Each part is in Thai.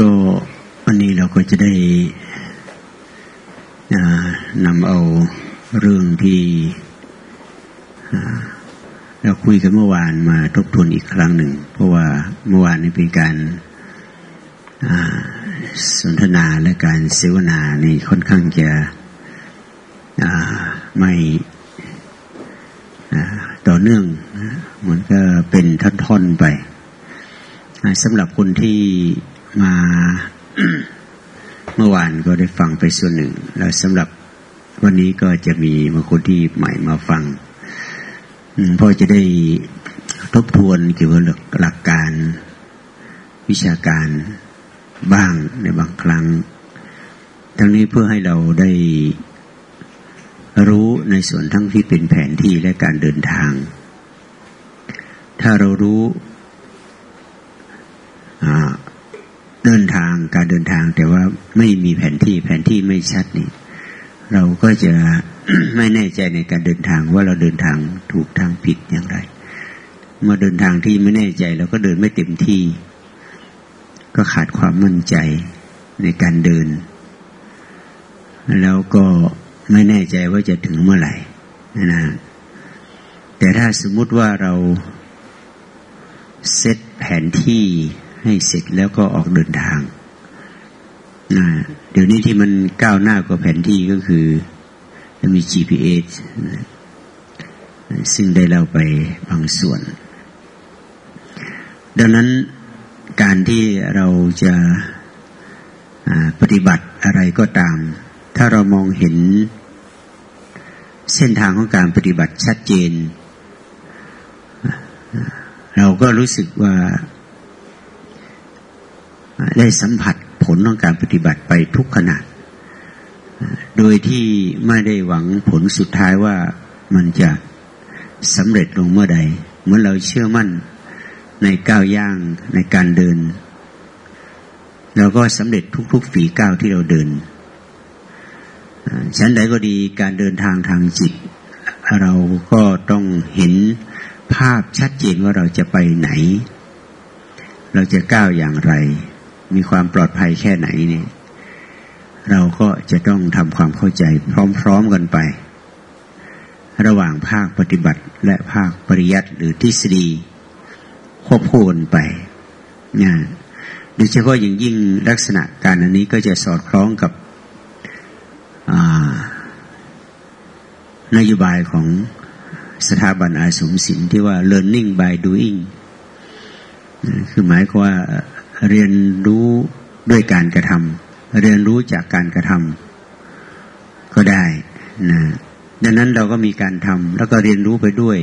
ก็วันนี้เราก็จะได้นำเอาเรื่องที่เราคุยกันเมื่อวานมาทบทวนอีกครั้งหนึ่ง เพราะว่าเมื่อวานนี้เป็นการสนทนาและการเสวนาในค่อนข้างจะไม่ต่อเนื่องมันก็เป็นท่อนๆไปสำหรับคนที่ มาเมื่อวานก็ได้ฟังไปส่วนหนึ่ง แล้วสำหรับวันนี้ก็จะมีบางคนที่ใหม่มาฟังพ่อจะได้ทบทวนเกี่ยวกับหลักการวิชาการบ้างในบางครั้ง ทั้งนี้เพื่อให้เราได้รู้ในส่วนทั้งที่เป็นแผนที่และการเดินทาง ถ้าเรารู้ เดินทางการเดินทางแต่ว่าไม่มีแผนที่แผนที่ไม่ชัดนี่เราก็จะไม่แน่ใจในการเดินทางว่าเราเดินทางถูกทางผิดอย่างไร เมื่อเดินทางที่ไม่แน่ใจเราก็เดินไม่เต็มที่ ก็ขาดความมั่นใจในการเดิน แล้วก็ไม่แน่ใจว่าจะถึงเมื่อไหร่นะแต่ถ้าสมมุติว่าเราเซตแผนที่ ให้เสร็จแล้วก็ออกเดินทางนะเดี๋ยวนี้ที่มันก้าวหน้ากว่าแผนที่ก็คือมี GPS ซึ่งได้เราไปบางส่วน ดังนั้นการที่เราจะปฏิบัติอะไรก็ตาม ถ้าเรามองเห็นเส้นทางของการปฏิบัติชัดเจน เราก็รู้สึกว่า ได้สัมผัสผลของการปฏิบัติไปทุกขณะ โดยที่ไม่ได้หวังผลสุดท้ายว่ามันจะสำเร็จลงเมื่อใด เมื่อเราเชื่อมั่นในก้าวย่างในการเดินเราก็สำเร็จทุกๆฝีก้าวที่เราเดินฉันใดก็ดีการเดินทางทางจิต เราก็ต้องเห็นภาพชัดเจนว่าเราจะไปไหน เราจะก้าวอย่างไร มีความปลอดภัยแค่ไหนเนี่ยเราก็จะต้องทำความเข้าใจ พร้อมๆกันไป ระหว่างภาคปฏิบัติและภาคปริยัติหรือทฤษฎีควบคู่กันไปนะโดยเฉพาะอย่างยิ่งลักษณะการอันนี้ก็จะสอดคล้องกับนโยบายของสถาบันอาสมศิลป์ที่ว่า learning by doing คือหมายความว่า เรียนรู้ด้วยการกระทำเรียนรู้จากการกระทำก็ได้นะดังนั้นเราก็มีการทำแล้วก็เรียนรู้ไปด้วย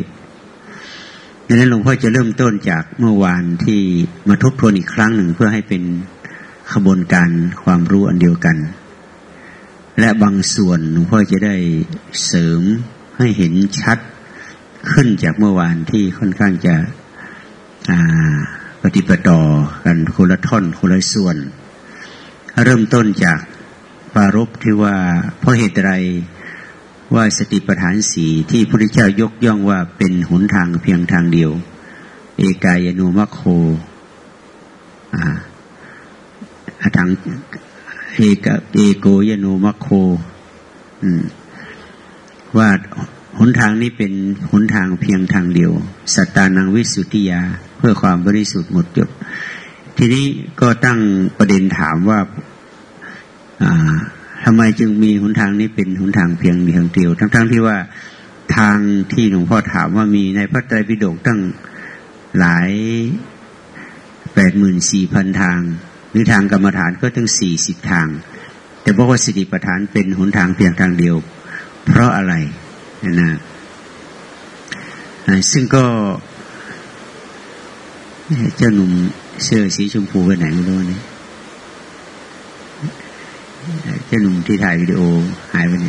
ดังนั้นหลวงพ่อจะเริ่มต้นจากเมื่อวานที่มาทบทวนอีกครั้งหนึ่งเพื่อให้เป็นขบวนการความรู้อันเดียวกัน และบางส่วนหลวงพ่อจะได้เสริมให้เห็นชัดขึ้นจากเมื่อวานที่ค่อนข้างจะอ่า ปฏิปต่อกันคนละท่อนคนละส่วน เริ่มต้นจากปารบที่ว่าเพราะเหตุใดว่าสติปัฏฐานสีที่พระพุทธเจ้ายกย่องว่าเป็นหนทางเพียงทางเดียว เอกายโนมัคโคอ่าทางเอกเอโกยโนมัคโคว่า หนทางนี้เป็นหนทางเพียงทางเดียว สัตตานังวิสุทธิยา เพื่อความบริสุทธิ์หมดจดทีนี้ก็ตั้งประเด็นถามว่าทำไมจึงมีหนทางนี้เป็นหนทางเพียงทางเดียว ทั้งๆทที่ว่าทางที่หลวงพ่อถามว่ามีในพระไตรปิฎกตั้งหลายแปดหมื่นสี่พันทาง หรือทางกรรมฐานก็ตั้งสี่สิบทาง แต่บอกว่าสติปัฏฐานเป็นหนทางเพียงทางเดียว เพราะอะไร นะซึ่งก็เจ้าหนุ่มเสื้อสีชมพูไปไหนไม่รู้นี่เจ้าหนุ่มที่ถ่ายวิดีโอหายไปไหน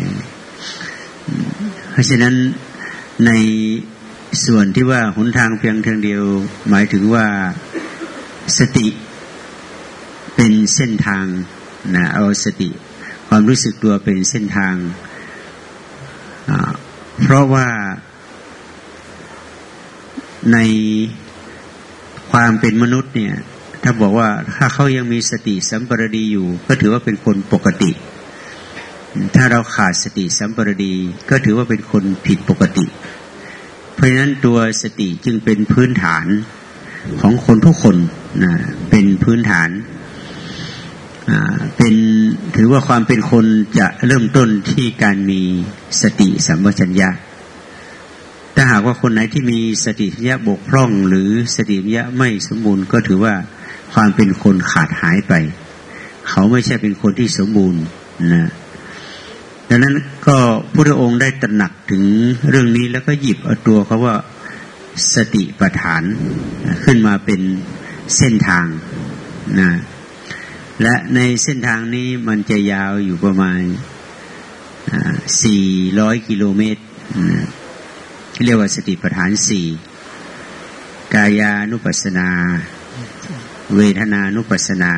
เพราะฉะนั้นในส่วนที่ว่าหนทางเพียงทางเดียว หมายถึงว่าสติเป็นเส้นทางนะเอาสติ ความรู้สึกตัวเป็นเส้นทาง เพราะว่าในความเป็นมนุษย์เนี่ยถ้ถ้าบอกว่าถ้าเขายังมีสติสัมปรดีอยู่ ก็ถือว่าเป็นคนปกติ ถ้าเราขาดสติสัมปรดี ก็ถือว่าเป็นคนผิดปกติ เพราะฉะนั้นตัวสติจึงเป็นพื้นฐานของคนทุกคนนะเป็นพื้นฐานเป็น ถือว่าความเป็นคนจะเริ่มต้นที่การมีสติสัมปชัญญะ ถ้าหากว่าคนไหนที่มีสติสัมปชัญญะบกพร่อง หรือสติสัมปชัญญะไม่สมบูรณ์ ก็ถือว่าความเป็นคนขาดหายไป เขาไม่ใช่เป็นคนที่สมบูรณ์นะดังนั้นก็พระองค์ได้ตระหนักถึงเรื่องนี้แล้วก็หยิบเอาตัวเขาว่าสติปัฏฐานขึ้นมาเป็นเส้นทางนะ และในเส้นทางนี้มันจะยาวอยู่ประมาณสี่ร้อยกิโลเมตรเรียกว่าสติปัฏฐานสี่กายานุปัสนา เวทนานุปัสนา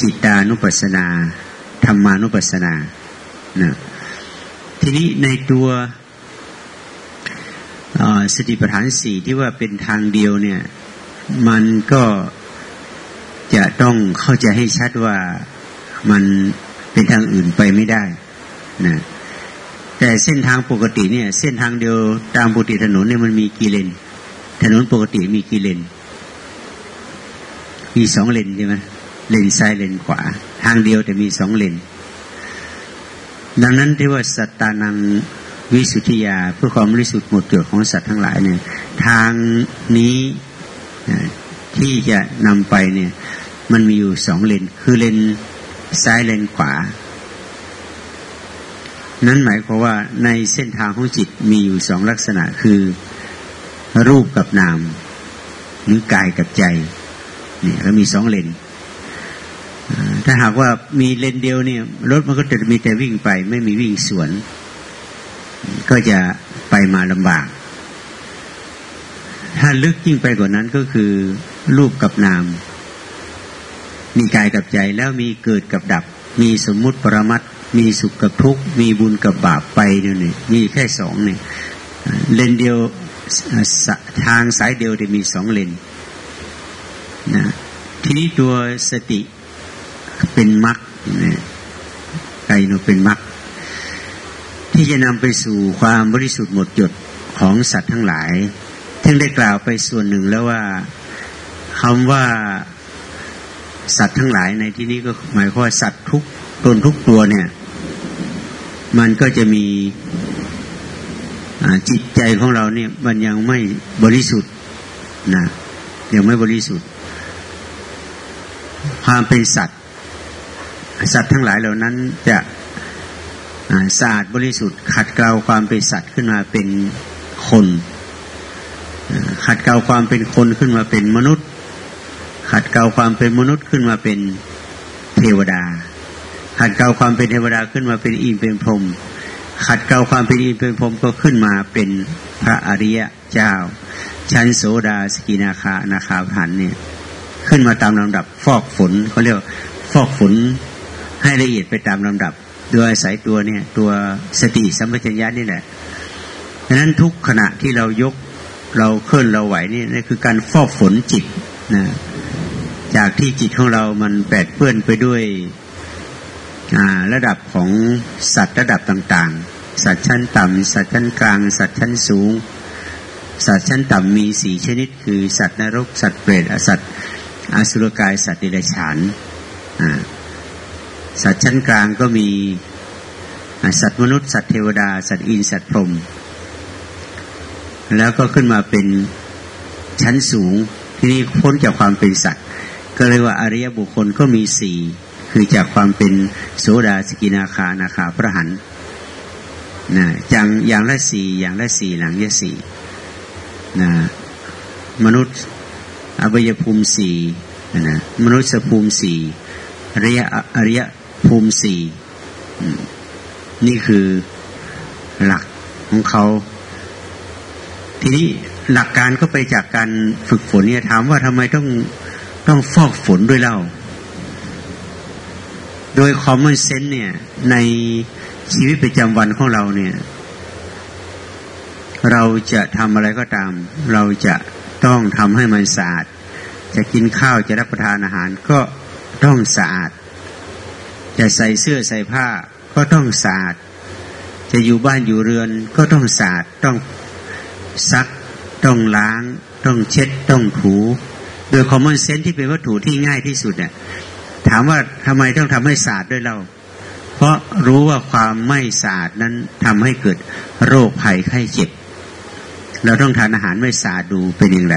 จิตานุปัสนาธรรมานุปัสนานะทีนี้ในตัวสติปัฏฐานสี่ที่ว่าเป็นทางเดียวเนี่ย มันก็ จะต้องเข้าใจให้ชัดว่ามันเป็นทางอื่นไปไม่ได้นะแต่เส้นทางปกติเนี่ย เส้นทางเดียวตามปกติถนนเนี่ยมันมีกี่เลน ถนนปกติมีกี่เลน มีสองเลนใช่ไหมเลนซ้ายเลนขวา ทางเดียวแต่มีสองเลน ดังนั้นที่ว่าสัตตานังวิสุทธิยาเพื่อความบริสุทธิ์หมดจดของสัตว์ทั้งหลายเนี่ย ทางนี้ ที่จะนำไปเนี่ย มันมีอยู่สองเลน คือเลนซ้ายเลนขวา นั้นหมายความว่าในเส้นทางของจิตมีอยู่สองลักษณะคือ รูปกับนาม หรือกายกับใจเนี่ยแล้วมีสองเลนถ้าหากว่ามีเลนเดียวเนี่ยรถมันก็จะมีแต่วิ่งไป ไม่มีวิ่งสวน ก็จะไปมาลำบาก ถ้าลึกยิ่งไปกว่านั้นก็คือ รูปกับนาม มีกายกับใจแล้วมีเกิดกับดับ มีสมมุติปรมัตมีสุขกับทุกข์ มีบุญกับบาปไปเนี่ยมีแค่สองเนี่ยเลนเดียวทางสายเดียวจะมีสองเลนนะทีนี้ตัวสติเป็นมรรคนะไกโนเป็นมรรคที่จะนำไปสู่ความบริสุทธิ์หมดจดของสัตว์ทั้งหลายทึ่งได้กล่าวไปส่วนหนึ่งแล้วว่า คำว่าสัตว์ทั้งหลายในที่นี้ก็หมายความว่าสัตว์ทุกตนทุกตัวเนี่ย มันก็จะมีจิตใจของเราเนี่ย มันยังไม่บริสุทธิ์นะยังไม่บริสุทธิ์ ความเป็นสัตว์ สัตว์ทั้งหลายเหล่านั้นจะสะอาดบริสุทธิ์ ขัดเกลาความเป็นสัตว์ขึ้นมาเป็นคนขัดเกลาความเป็นคนขึ้นมาเป็นมนุษย์ ขัดเกลาความเป็นมนุษย์ขึ้นมาเป็นเทวดา ขัดเกลาความเป็นเทวดาขึ้นมาเป็นอินเป็นพรหมขัดเกลาความเป็นอินเป็นพรหมก็ขึ้นมาเป็นพระอริยะเจ้า ชั้นโสดาสกินาคานาคาผันเนี่ยขึ้นมาตามลำดับฟอกฝนเขาเรียกฟอกฝนให้ละเอียดไปตามลำดับโดยอาศัยตัวเนี่ยตัวสติสัมปชัญญะนี่แหละดังนั้นทุกขณะที่เรายกเราเคลื่อนเราไหวนี่นี่คือการฟอกฝนจิตนะ จากที่จิตของเรามันแปดเปื้อนไปด้วยระดับของสัตว์ระดับต่างๆ สัตว์ชั้นต่ำสัตว์ชั้นกลาง สัตว์ชั้นสูง สัตว์ชั้นต่ำมีสี่ชนิด คือสัตว์นรก สัตว์เปรตสัตว์อสุรกาย สัตว์เดรัจฉานสัตว์ชั้นกลางก็มีสัตว์มนุษย์ สัตว์เทวดา สัตว์อินสัตว์พรหมแล้วก็ขึ้นมาเป็นชั้นสูงที่นี่พ้นจากความเป็นสัตว์ ก็เลยว่าอริยบุคคลก็มีสี่คือจากความเป็นโสดาสกินาคานาคาพระหันนะอย่างอย่างละสี่อย่างละสี่หลังละสี่นะมนุษย์อบยภูมิสี่นะมนุษย์ภูมิสี่อริยอริยภูมิสี่นี่คือหลักของเขา ทีนี้หลักการก็ไปจากการฝึกฝนเนี่ยถามว่าทำไมต้อง ต้องฟอกฝนด้วยเล่า โดยคอมมอนเซนต์เนี่ย ในชีวิตประจำวันของเราเนี่ย เราจะทำอะไรก็ตาม เราจะต้องทำให้มันสะอาด จะกินข้าวจะรับประทานอาหารก็ต้องสะอาด จะใส่เสื้อใส่ผ้าก็ต้องสะอาด จะอยู่บ้านอยู่เรือนก็ต้องสะอาด ต้องซัก ต้องล้าง ต้องเช็ด ต้องถู โดยคอมมอนเซนส์ที่เป็นวัตถุที่ง่ายที่สุดเนี่ยถามว่าทำไมต้องทำให้สะอาดด้วยเรา เพราะรู้ว่าความไม่สะอาดนั้นทำให้เกิดโรคภัยไข้เจ็บ เราต้องทานอาหารไม่สะอาดดูเป็นอย่างไร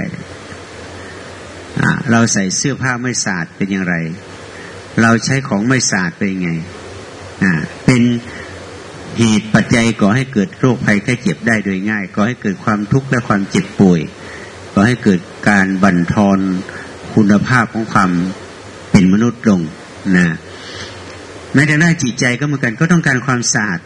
เราใส่เสื้อผ้าไม่สะอาดเป็นอย่างไร เราใช้ของไม่สะอาดเป็นยังไงเป็นเหตุปัจจัยก่อให้เกิดโรคภัยแค่เจ็บได้โดยง่ายก่อให้เกิดความทุกข์และความเจ็บป่วย ก่อให้เกิดการบั่นทอนคุณภาพของความเป็นมนุษย์ลงนะแม้แต่ด้านจิตใจก็เหมือนกันก็ต้องการความสะอาด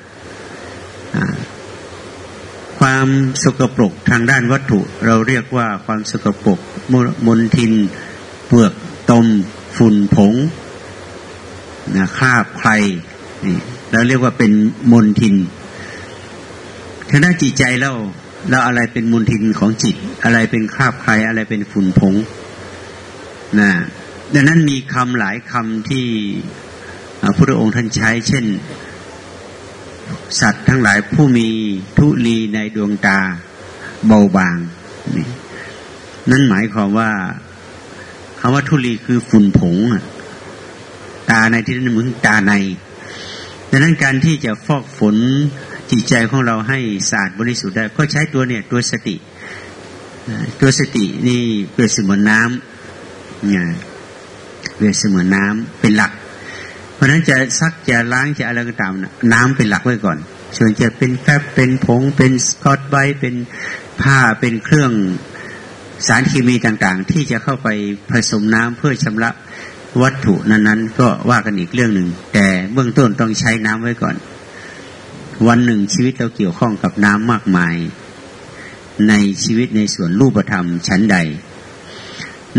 ความสกปรกทางด้านวัตถุ เราเรียกว่าความสกปรกมลทิน เปลือกตม ฝุ่นผงนะคราบใครนี่เราเรียกว่าเป็นมลทินถ้าด้านจิตใจเรา เราอะไรเป็นมูลทินของจิต อะไรเป็นคราบใครอะไรเป็นฝุ่นผงนะดังนั้นมีคำหลายคำที่พระพุทธองค์ท่านใช้ เช่น สัตว์ทั้งหลายผู้มีทุลีในดวงตาเบาบางนี่นั่นหมายความว่าคำว่าทุลีคือฝุ่นผงตาในที่นั้นเหมือนตาในดังนั้นการที่จะฟอกฝน จิตใจของเราให้สะอาดบริสุทธิ์ได้ก็ใช้ตัวเนี่ยตัวสติ ตัวสตินี่เปรียบเสมือนน้ำเนี่ยเปรียบเสมือนน้ำเป็นหลัก เพราะฉะนั้นจะซักจะล้างจะอะไรก็ตามน้ำเป็นหลักไว้ก่อนส่วนจะเป็นแฟบเป็นผงเป็นสกอตไบเป็นผ้าเป็นเครื่องสารเคมีต่างๆ ที่จะเข้าไปผสมน้ำเพื่อชำระวัตถุนั้นๆ ก็ว่ากันอีกเรื่องหนึ่ง แต่เบื้องต้นต้องใช้น้ำไว้ก่อน วันหนึ่งชีวิตเราเกี่ยวข้องกับน้ำมากมาย ในชีวิตในส่วนรูปธรรมชั้นใด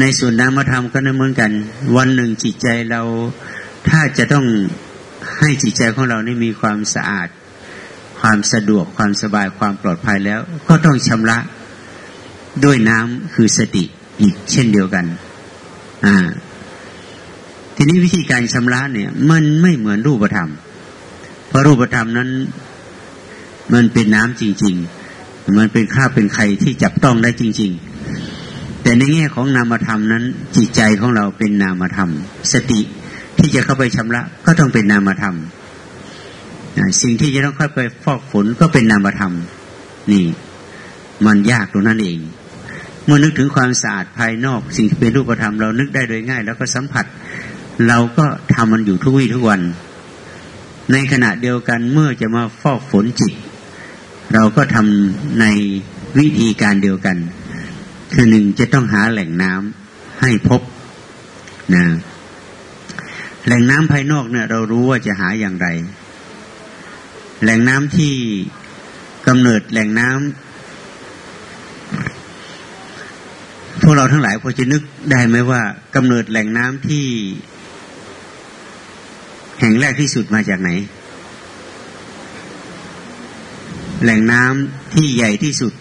ในส่วนนามธรรมก็นั่นเหมือนกัน วันหนึ่งจิตใจเราถ้าจะต้องให้จิตใจของเรานี่มีความสะอาด ความสะดวกความสบายความปลอดภัยแล้ว ก็ต้องชำระด้วยน้ำคือสติอีกเช่นเดียวกัน อ่า ทีนี้วิธีการชำระเนี่ย มันไม่เหมือนรูปธรรม ราะรูปธรรมนั้น มันเป็นน้ำจริง ๆ มันเป็นข้าเป็นไข่ที่จับต้องได้จริง ๆ แต่ในแง่ของนามธรรมนั้น จิตใจของเราเป็นนามธรรม สติที่จะเข้าไปชำระก็ต้องเป็นนามธรรมสิ่งที่จะต้องเข้าไปฟอกฝนก็เป็นนามธรรม นี่ มันยากตรงนั้นเอง เมื่อนึกถึงความสะอาดภายนอก สิ่งที่เป็นรูปธรรมเรานึกได้โดยง่าย แล้วก็สัมผัส เราก็ทำมันอยู่ทุกวี่ทุกวัน ในขณะเดียวกันเมื่อจะมาฟอกฝนจิต เราก็ทำในวิธีการเดียวกัน คือหนึ่งจะต้องหาแหล่งน้ำให้พบนะแหล่งน้ำภายนอกเนี่ย เรารู้ว่าจะหาอย่างไร แหล่งน้ำที่กำเนิดแหล่งน้ำพวกเราทั้งหลายพอจะนึกได้ไหมว่า กำเนิดแหล่งน้ำที่ ห่งแรกที่สุดมาจากไหน แหล่งน้ำที่ใหญ่ที่สุด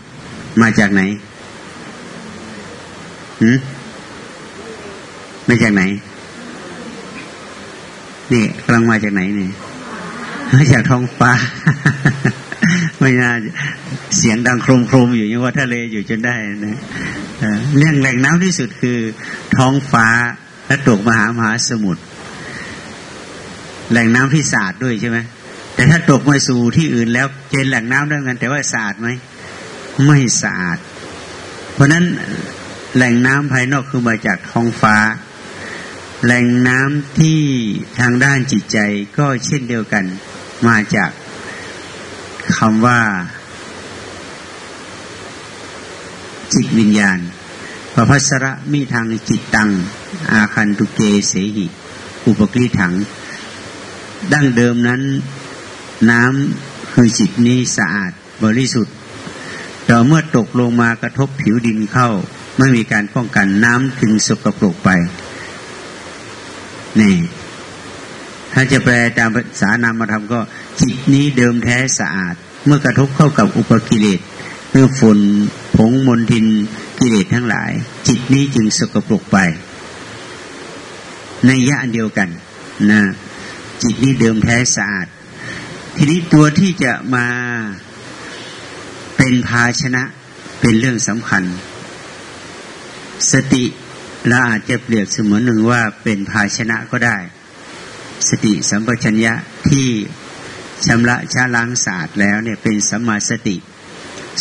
มาจากไหนหืมมาจากไหน นี่กำลังมาจากไหนเนี่ยมาจากท้องฟ้า ไม่น่าเสียงดังโครมโครมอยู่ยังว่าทะเลอยู่จนได้นะเรื่องแหล่งน้ำที่สุดคือ ท้องฟ้าและตกมหามหาสมุทร แหล่งน้ำที่สะอาดด้วยใช่ไหมแต่ถ้าตกมาสู่ที่อื่นแล้วเจนแหล่งน้ำได้กัน แต่ว่าสะอาดไหมไม่สะอาด เพราะนั้นแหล่งน้ำภายนอกคือมาจากท้องฟ้า แหล่งน้ำที่ทางด้านจิตใจก็เช่นเดียวกันมาจากคำว่า จิตวิญญาณพระพัสระมีทางจิตตัง อาคันตุเกเสหิ อุปกริถัง ดั้งเดิมนั้น น้ำคือจิตนี้สะอาดบริสุทธิ์แต่เมื่อตกลงมากระทบผิวดินเข้า ไม่มีการป้องกันน้ำถึงสกปรกไป นี่ ถ้าจะแปลตามภาษานามธรรมก็ จิตนี้เดิมแท้สะอาด เมื่อกระทบเข้ากับอุปกิเลสเมื่อฝนผงมนทินกิเลสทั้งหลาย จิตนี้จึงสกปรกไป ในยะอันเดียวกันนะ จิตนี้เดิมแท้สะอาด ทีนี้ตัวที่จะมาเป็นภาชนะเป็นเรื่องสำคัญ สติเราอาจจะเปรียบเสมือนหนึ่งว่าเป็นภาชนะก็ได้ สติสัมปชัญญะที่ชำระชาล้างสะอาดแล้วเนี่ยเป็นสัมมาสติ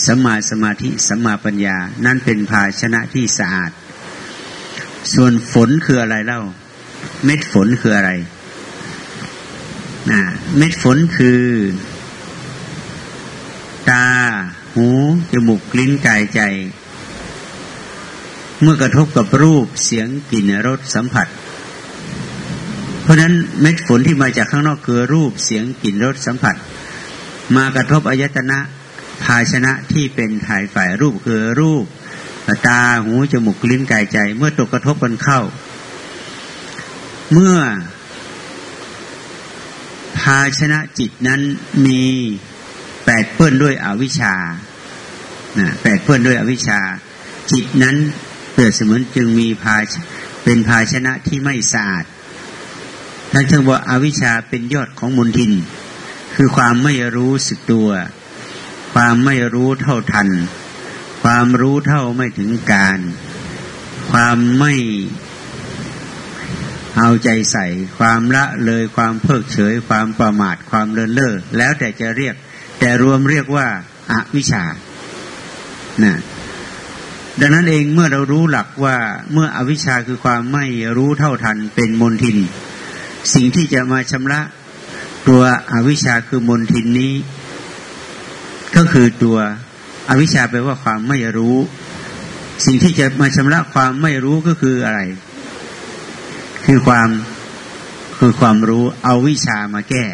สัมมาสมาธิสัมมาปัญญา นั่นเป็นภาชนะที่สะอาด ส่วนฝนคืออะไรเล่า เม็ดฝนคืออะไร นะเม็ดฝนคือ ตา หูจมูกลิ้นกายใจ เมื่อกระทบกับรูปเสียงกลิ่นรสสัมผัส เพราะนั้นเม็ดฝนที่มาจากข้างนอกคือรูปเสียงกลิ่นรสสัมผัส มากระทบอายตนะภาชนะที่เป็นถ่ายฝ่ายรูปคือรูป ตาหูจมูกลิ้นกายใจ เมื่อตกกระทบกันเข้า เมื่อ ภาชนะจิตนั้นมีแปดเปื้อนด้วยอวิชชาแปดเปื้อนด้วยอวิชชา จิตนั้นเปิดเสมือนจึงมีภาเป็นภาชนะที่ไม่สะอาดท่านจึงว่าอาวิชชาเป็นยอดของมลทิน คือความไม่รู้สึกตัว ความไม่รู้เท่าทัน ความรู้เท่าไม่ถึงการ ความไม่ เอาใจใส่ ความละเลยความเพิกเฉย ความประมาทความเลินเล่อแล้วแต่จะเรียก แต่รวมเรียกว่าอาวิชชานะดังนั้นเองเมื่อเรารู้หลักว่าเมื่ออวิชชาคือความไม่รู้เท่าทันเป็นมนทิน สิ่งที่จะมาชำระตัวอวิชชาคือมนทินนี้ ก็คือตัวอวิชชาแปลว่าความไม่รู้ สิ่งที่จะมาชำระความไม่รู้ก็คืออะไร คือความคือความรู้เอาวิชามาแก้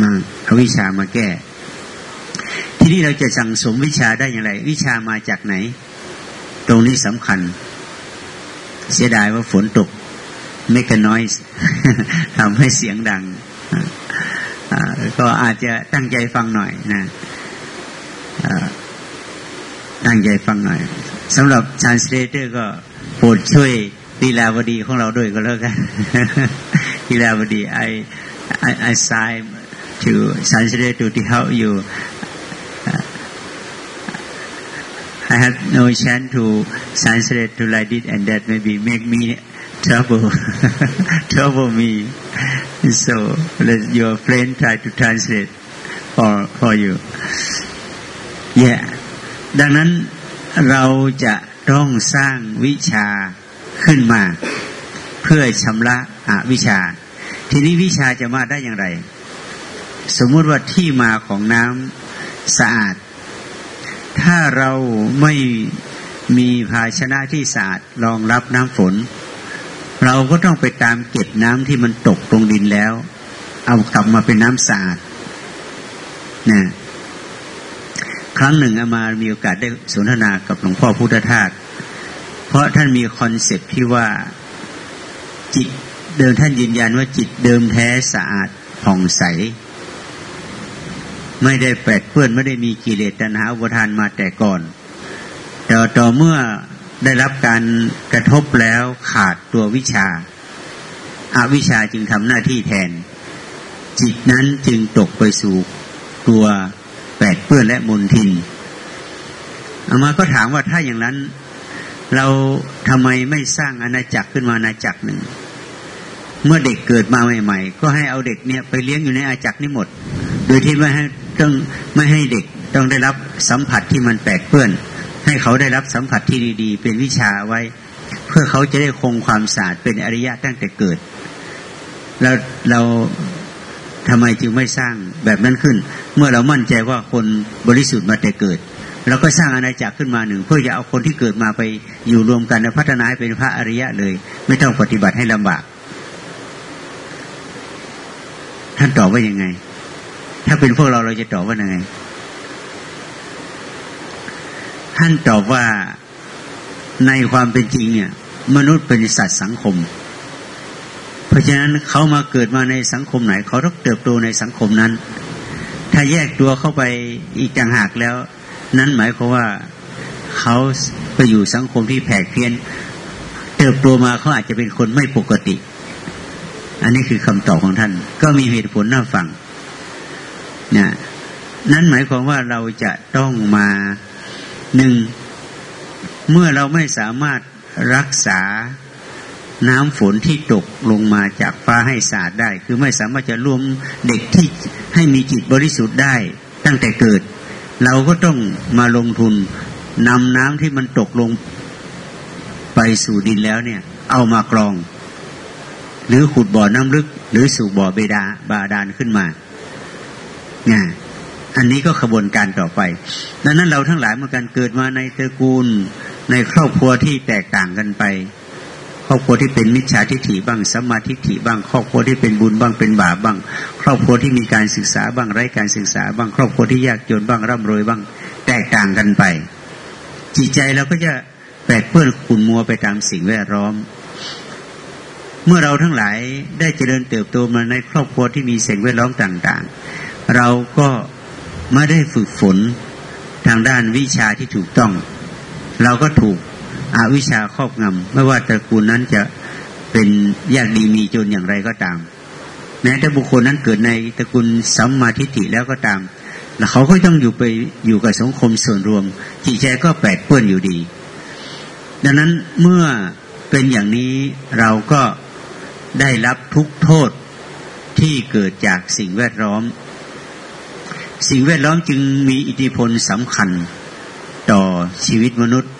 มาเอาวิชามาแก้ ที่นี่เราจะสั่งสมวิชาได้อย่างไร วิชามาจากไหน ตรงนี้สำคัญ เสียดายว่าฝนตกไม่กันน้อยทำให้เสียงดังก็อาจจะตั้งใจฟังหน่อยนะตั้งใจฟังหน่อยสำหรับ translator ก็โปรดช่วย ลีลาวดีของเราด้วยก็แล้วกันลีลาวดี I I I sign to translate to help you I have no chance to translate to like this and that maybe make me trouble trouble me so let your friend try to translate for for you แย่ดังนั้นเราจะต้องสร้างวิชา ขึ้นมา เพื่อชำระอวิชา ทีนี้วิชาจะมาได้อย่างไร สมมติว่าที่มาของน้ำสะอาด ถ้าเราไม่มีภาชนะที่สะอาดรองรับน้ำฝน เราก็ต้องไปตามเก็บน้ำที่มันตกลงดินแล้ว เอากลับมาเป็นน้ำสะอาดนะครั้งหนึ่งอามามีโอกาสได้สนทนากับหลวงพ่อพุทธทาส เพราะท่านมีคอนเซปที่ว่าจิตเดิมท่านยืนยันว่าจิตเดิมแท้สะอาดผ่องใส ไม่ได้แปดเปื้อนไม่ได้มีกิเลสตัณหาอุปทานมาแต่ก่อน แต่ต่อเมื่อได้รับการกระทบแล้วขาดตัววิชาอาวิชาจึงทำหน้าที่แทน จิตนั้นจึงตกไปสู่ตัวแปดเปื้อนและมลทินอามาก็ถามว่าถ้าอย่างนั้น เราทำไมไม่สร้างอาณาจักรขึ้นมาอาณาจักรหนึ่ง เมื่อเด็กเกิดมาใหม่ ๆ ก็ให้เอาเด็กเนี่ยไปเลี้ยงอยู่ในอาณาจักรนี้หมด โดยที่ไม่ให้ต้องไม่ให้เด็กต้องได้รับสัมผัสที่มันแปดเปื้อน ให้เขาได้รับสัมผัสที่ดีๆ เป็นวิชาไว้ เพื่อเขาจะได้คงความสะอาดเป็นอริยะตั้งแต่เกิด แล้วเราทำไมจึงไม่สร้างแบบนั้นขึ้น เมื่อเรามั่นใจว่าคนบริสุทธิ์มาแต่เกิด เราก็สร้างอาณาจักรขึ้นมาหนึ่ง เพื่อจะเอาคนที่เกิดมาไปอยู่รวมกันและพัฒนาให้เป็นพระอริยะเลย ไม่ต้องปฏิบัติให้ลำบาก ท่านตอบว่ายังไง ถ้าเป็นพวกเราเราจะตอบว่ายังไง ท่านตอบว่าในความเป็นจริงเนี่ย มนุษย์เป็นสัตว์สังคม เพราะฉะนั้นเขามาเกิดมาในสังคมไหน เขาต้องเติบโตในสังคมนั้น ถ้าแยกตัวเข้าไปอีกต่างหากแล้ว นั้นหมายความว่าเขาไปอยู่สังคมที่แผกเพี้ยนเติบโตมาเขาอาจจะเป็นคนไม่ปกติ อันนี้คือคำตอบของท่าน ก็มีเหตุผลน่าฟังเนี่ยนั่นหมายความว่าเราจะต้องมาหนึ่งเมื่อเราไม่สามารถรักษาน้ำฝนที่ตกลงมาจากฟ้าให้สะอาดได้ คือไม่สามารถจะรวมเด็กที่ให้มีจิตบริสุทธิ์ได้ตั้งแต่เกิด เราก็ต้องมาลงทุนนำน้ำที่มันตกลงไปสู่ดินแล้วเนี่ย เอามากรอง หรือขุดบ่อน้ำลึก หรือสู่บ่อเบดาบาดาลขึ้นมาเนี่ยอันนี้ก็ขบวนการต่อไป ดังนั้นเราทั้งหลายเมื่อการเกิดมาในตระกูลในครอบครัวที่แตกต่างกันไป ครอบครัวที่เป็นมิจฉาทิฏฐิบ้างสัมมาทิฏฐิบ้าง ครอบครัวที่เป็นบุญบ้างเป็นบาปบ้าง ครอบครัวที่มีการศึกษาบ้างไร้การศึกษาบ้าง ครอบครัวที่ยากจนบ้างร่ำรวยบ้างแตกต่างกันไป จิตใจเราก็จะแปดเปื้อนขุ่นมัวไปตามสิ่งแวดล้อม เมื่อเราทั้งหลายได้เจริญเติบโตมาในครอบครัวที่มีสิ่งแวดล้อมต่าง ๆ เราก็ไม่ได้ฝึกฝนทางด้านวิชาที่ถูกต้อง เราก็ถูก อาวิชาครอบงำไม่ว่าตระกูลนั้นจะเป็นยากดีมีจนอย่างไรก็ตาม แม้แต่บุคคลนั้นเกิดในตระกูลสัมมาทิฏฐิแล้วก็ตามแล้วเขาก็ต้องอยู่ไปอยู่กับสังคมส่วนรวม จิตใจก็แปดเปื้อนอยู่ดี ดังนั้นเมื่อเป็นอย่างนี้เราก็ได้รับทุกโทษที่เกิดจากสิ่งแวดล้อม สิ่งแวดล้อมจึงมีอิทธิพลสำคัญต่อชีวิตมนุษย์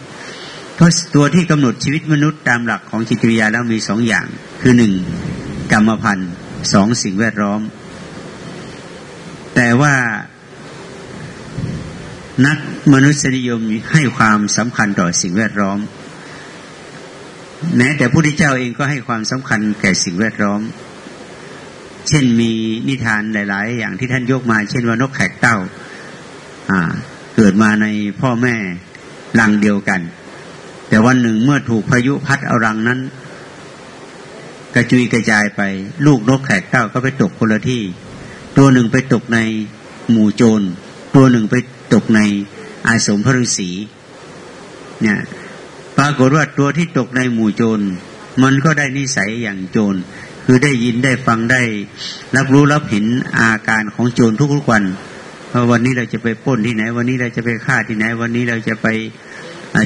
เพราะตัวที่กำหนดชีวิตมนุษย์ตามหลักของจิตวิทยาแล้วมีสองอย่าง คือหนึ่งกรรมพันธ์สองสิ่งแวดล้อม แต่ว่านักมนุษยนิยมให้ความสำคัญต่อสิ่งแวดล้อม แม้แต่พระพุทธเจ้าเองก็ให้ความสำคัญแก่สิ่งแวดล้อม เช่นมีนิทานหลาย ๆ อย่างที่ท่านยกมา เช่นว่านกแขกเต้าเกิดมาในพ่อแม่รังเดียวกัน แต่วันหนึ่งเมื่อถูกพายุพัดเอารังนั้น กระจุยกระจายไป ลูกนกแขกเต้าก็ไปตกคนละที่ ตัวหนึ่งไปตกในหมู่โจร ตัวหนึ่งไปตกในอาสมพระฤาษีเนี่ยปรากฏว่าตัวที่ตกในหมู่โจร มันก็ได้นิสัยอย่างโจร คือได้ยินได้ฟังได้ รับรู้รับเห็นอาการของโจรทุกๆวันว่าวันนี้เราจะไปป้นที่ไหน วันนี้เราจะไปฆ่าที่ไหน วันนี้เราจะไป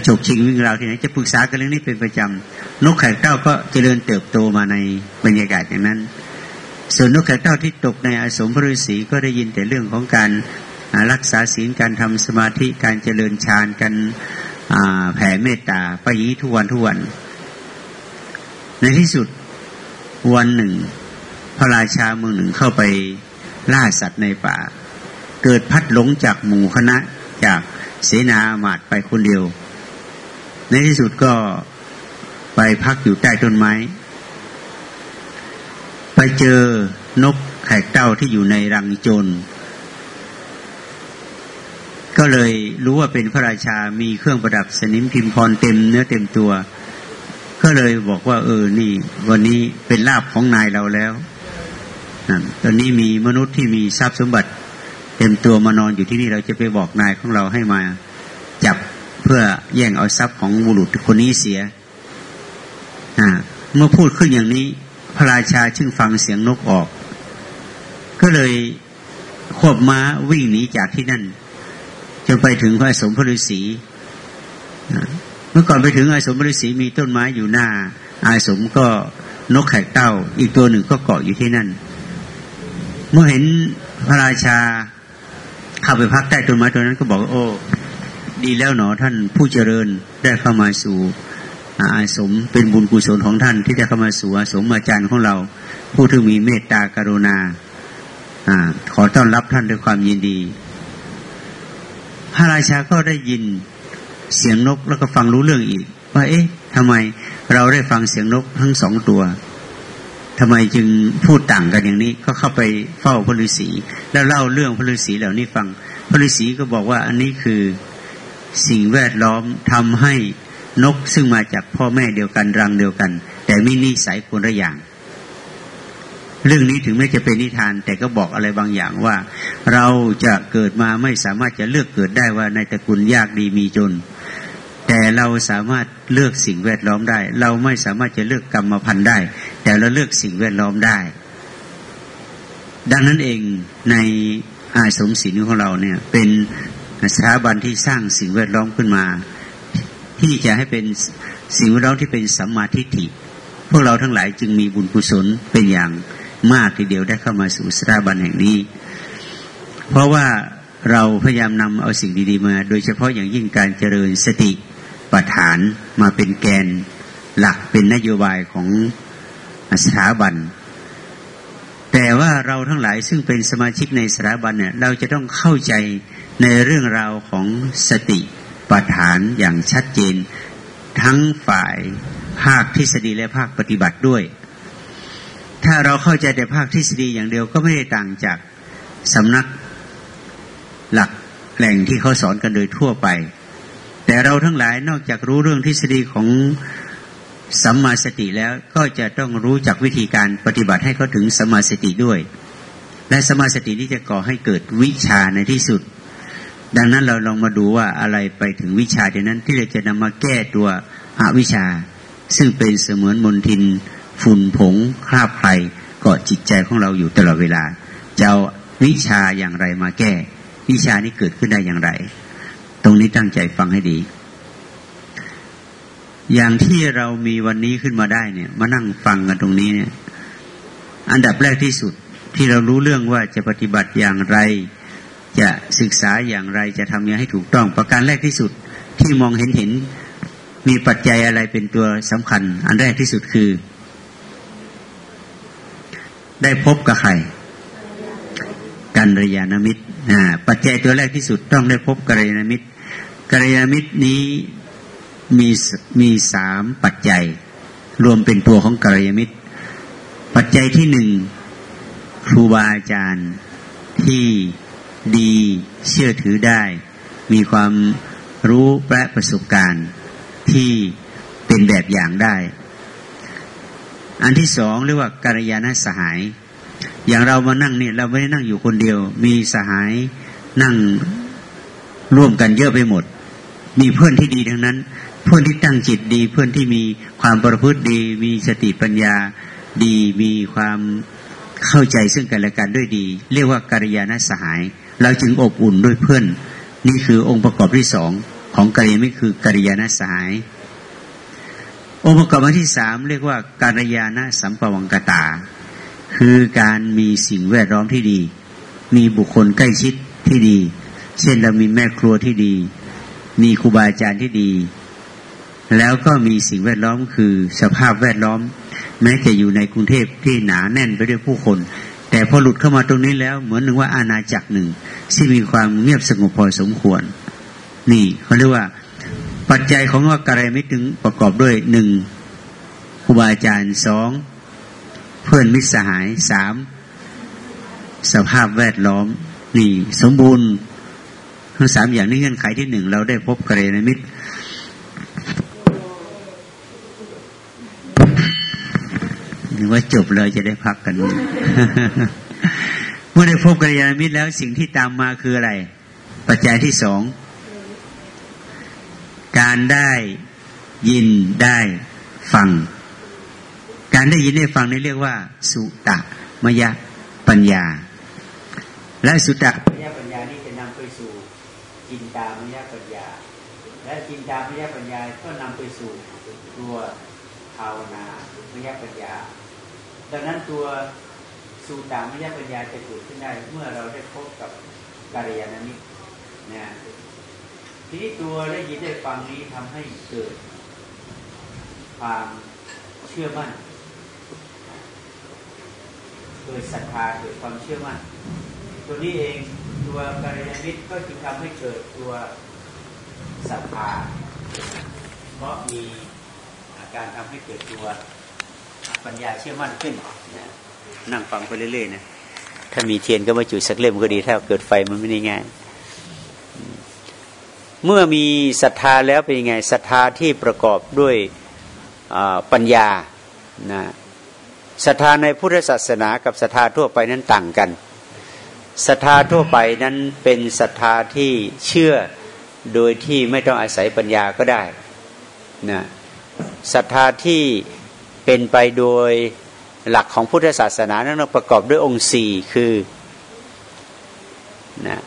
ฉกชิงวิ่งราวที่ไหนจะปรึกษากันเรื่องนี้เป็นประจำนกไข่เต้าก็เจริญเติบโตมาในบรรยากาศอย่างนั้น ส่วนนกไข่เต้าที่ตกในอาสมพระฤาษีก็ได้ยินแต่เรื่องของการรักษาศีลการทำสมาธิการเจริญฌานการแผ่เมตตาไปอย่างนี้ทุกวันทุกวัน ในที่สุดวันหนึ่ง พระราชาเมืองหนึ่งเข้าไปล่าสัตว์ในป่า เกิดพัดหลงจากหมู่คณะจากเสนาหมาดไปคนเดียว ในที่สุดก็ไปพักอยู่ใต้ต้นไม้ ไปเจอนกแขกเต้าที่อยู่ในรังโจรก็เลยรู้ว่าเป็นพระราชา มีเครื่องประดับสนิมพิมพรเต็มเนื้อเต็มตัว ก็เลยบอกว่า เออ นี่ วันนี้เป็นลาบของนายเราแล้วตอนนี้มีมนุษย์ที่มีทรัพย์สมบัติ เต็มตัวมานอนอยู่ที่นี่เราจะไปบอกนายของเราให้มา จับ พื่อแย่งเอาทรัพย์ของบุรุษคนนี้เสีย เมื่อพูดขึ้นอย่างนี้ พระราชาจึงฟังเสียงนกออก ก็เลยควบม้าวิ่งหนีจากที่นั่น จนไปถึงพระสมพระฤาษีเมื่อก่อนไปถึงอาสมบริสีมีต้นไม้อยู่หน้า อาสมก็นกแขกเต้า อีกตัวหนึ่งก็เกาะอยู่ที่นั่น เมื่อเห็นพระราชาเข้าไปพักใต้ต้นไม้ตัวนั้นก็บอกโอ้ ดีแล้วหนอท่านผู้เจริญได้เข้ามาสู่อาสมเป็นบุญกุศลของท่าน ที่จะเข้ามาสู่อาสมอาจารย์ของเรา ผู้ที่มีเมตตากรุณาอขอต้อนรับท่านด้วยความยินดี พระราชาก็ได้ยินเสียงนกแล้วก็ฟังรู้เรื่องอีก ว่า เอ๊ะทำไมเราได้ฟังเสียงนกทั้งสองตัวทำไมจึงพูดต่างกันอย่างนี้ ก็เข้าไปเฝ้าพระฤาษีแล้วเล่าเรื่องพระฤาษีเหล่านี้ฟังพระฤาษีก็บอกว่าอันนี้คือ สิ่งแวดล้อมทำให้นกซึ่งมาจากพ่อแม่เดียวกันรังเดียวกัน แต่ไม่นิสัยคนละอย่าง เรื่องนี้ถึงแม้จะเป็นนิทาน แต่ก็บอกอะไรบางอย่างว่า เราจะเกิดมาไม่สามารถจะเลือกเกิดได้ว่าในตระกูลยากดีมีจน แต่เราสามารถเลือกสิ่งแวดล้อมได้ เราไม่สามารถจะเลือกกรรมพันธุ์ได้ แต่เราเลือกสิ่งแวดล้อมได้ ดังนั้นเองในอาสมศิลป์ของเราเนี่ยเป็น สถาบันที่สร้างสิ่งแวดล้อมขึ้นมา ที่จะให้เป็นสิ่งแวดล้อมที่เป็นสัมมาทิฏฐิพวกเราทั้งหลายจึงมีบุญกุศลเป็นอย่างมากทีเดียวได้เข้ามาสู่สถาบันแห่งนี้ เพราะว่าเราพยายามนำเอาสิ่งดีๆมา โดยเฉพาะอย่างยิ่งการเจริญสติปัฏฐานมาเป็นแกนหลักเป็นนโยบายของสถาบัน แต่ว่าเราทั้งหลายซึ่งเป็นสมาชิกในสถาบันเนี่ยเราจะต้องเข้าใจ ในเรื่องราวของสติปัฏฐานอย่างชัดเจน ทั้งฝ่ายภาคทฤษฎีและภาคปฏิบัติด้วย ถ้าเราเข้าใจแต่ภาคทฤษฎีอย่างเดียวก็ไม่ได้ต่างจากสำนักหลักแหล่งที่เขาสอนกันโดยทั่วไป แต่เราทั้งหลายนอกจากรู้เรื่องทฤษฎีของสัมมาสติแล้วก็จะต้องรู้จักวิธีการปฏิบัติให้เขาถึงสัมมาสติด้วย และสัมมาสตินี้จะก่อให้เกิดวิชาในที่สุด ดังนั้นเราลองมาดูว่าอะไรไปถึงวิชาเดี๋ยวนั้นที่เราจะนำมาแก้ตัวอวิชา ซึ่งเป็นเสมือนมนทิน ฝุ่นผงคราบไครเกาะจิตใจของเราอยู่ตลอดเวลาจะเอาวิชาอย่างไรมาแก้ วิชานี้เกิดขึ้นได้อย่างไร ตรงนี้ตั้งใจฟังให้ดี อย่างที่เรามีวันนี้ขึ้นมาได้เนี่ย มานั่งฟังกันตรงนี้เนี่ย อันดับแรกที่สุดที่เรารู้เรื่องว่าจะปฏิบัติอย่างไร จะศึกษาอย่างไรจะทำยังให้ถูกต้อง ประการแรกที่สุดที่มองเห็นเห็นมีปัจจัยอะไรเป็นตัวสำคัญ อันแรกที่สุดคือ ได้พบกับใครกัลยาณมิตรปัจจัยตัวแรกที่สุดต้องได้พบกัลยาณมิตรกัลยาณมิตรนี้มีมีสามปัจจัย รวมเป็นตัวของกัลยาณมิตร ปัจจัยที่หนึ่งครูบาอาจารย์ที่ ดีเชื่อถือได้ มีความรู้และประสบการณ์ที่เป็นแบบอย่างได้ อันที่สองเรียกว่ากัลยาณสหาย อย่างเรามานั่งเนี่ยเราไม่ได้นั่งอยู่คนเดียว มีสหายนั่งร่วมกันเยอะไปหมด มีเพื่อนที่ดีทั้งนั้น เพื่อนที่ตั้งจิตดี เพื่อนที่มีความประพฤติดี มีสติปัญญาดี มีความเข้าใจซึ่งกันและกันด้วยดี เรียกว่ากัลยาณสหาย เราจึงอบอุ่นด้วยเพื่อน นี่คือองค์ประกอบที่สองของกัลยาณมิตรคือกัลยาณสหาย องค์ประกอบที่สามเรียกว่ากัลยาณสัมปวังกตา คือการมีสิ่งแวดล้อมที่ดี มีบุคคลใกล้ชิดที่ดี เช่นเรามีแม่ครัวที่ดี มีครูบาอาจารย์ที่ดี แล้วก็มีสิ่งแวดล้อมคือสภาพแวดล้อม แม้จะอยู่ในกรุงเทพที่หนาแน่นไปด้วยผู้คน แต่พอหลุดเข้ามาตรงนี้แล้ว เหมือนหนึ่งว่าอาณาจักรหนึ่งที่มีความเงียบสงบพอสมควร นี่เขาเรียกว่า ปัจจัยของว่าการมิตรถึงประกอบด้วยหนึ่งครูบาอาจารย์สองเพื่อนมิตรสหายสามสภาพแวดล้อม นี่ สมบูรณ์ทั้งสามอย่างนี้เงื่อนไขที่หนึ่งเราได้พบกระเรนมิตร นึกว่าจบเลยจะได้พักกัน เมื่อได้พบกัลยาณมิตรแล้วสิ่งที่ตามมาคืออะไร ปัจจัยที่สองการได้ยินได้ฟัง การได้ยินได้ฟังนี่เรียกว่า สุตะมยะปัญญา และสุตะมยะปัญญานี่จะนำไปสู่จินตามยะปัญญา และจินตามยะปัญญาก็นำไปสู่ตัวภาวนามยะปัญญา ดังนั้นตัวสุตามยปัญญาจะเกิดขึ้นได้ เมื่อเราได้พบกับกัลยาณมิตรนะทีนี้ตัวได้ยินได้ฟังนี้ทำให้เกิดความเชื่อมั่นเกิดศรัทธาเกิดความเชื่อมั่น ตัวนี้เองตัวกัลยาณมิตรก็จึงทำให้เกิดตัวศรัทธาเพราะมีการทำให้เกิดตัว ปัญญาเชื่อมั่นขึ้นนะนั่งฟังไปเรื่อยๆนะถ้ามีเทียนก็มาจุดสักเล่มก็ดี ถ้าเกิดไฟมันไม่ได้ง่ายเมื่อมีศรัทธาแล้วเป็นยังไงศรัทธาที่ประกอบด้วยปัญญานะศรัทธาในพุทธศาสนากับศรัทธาทั่วไปนั้นต่างกันศรัทธาทั่วไปนั้นเป็นศรัทธาที่เชื่อโดยที่ไม่ต้องอาศัยปัญญาก็ได้นะศรัทธาที่ เป็นไปโดยหลักของพุทธศาสนานั้นประกอบด้วยองค์สี่คือนะ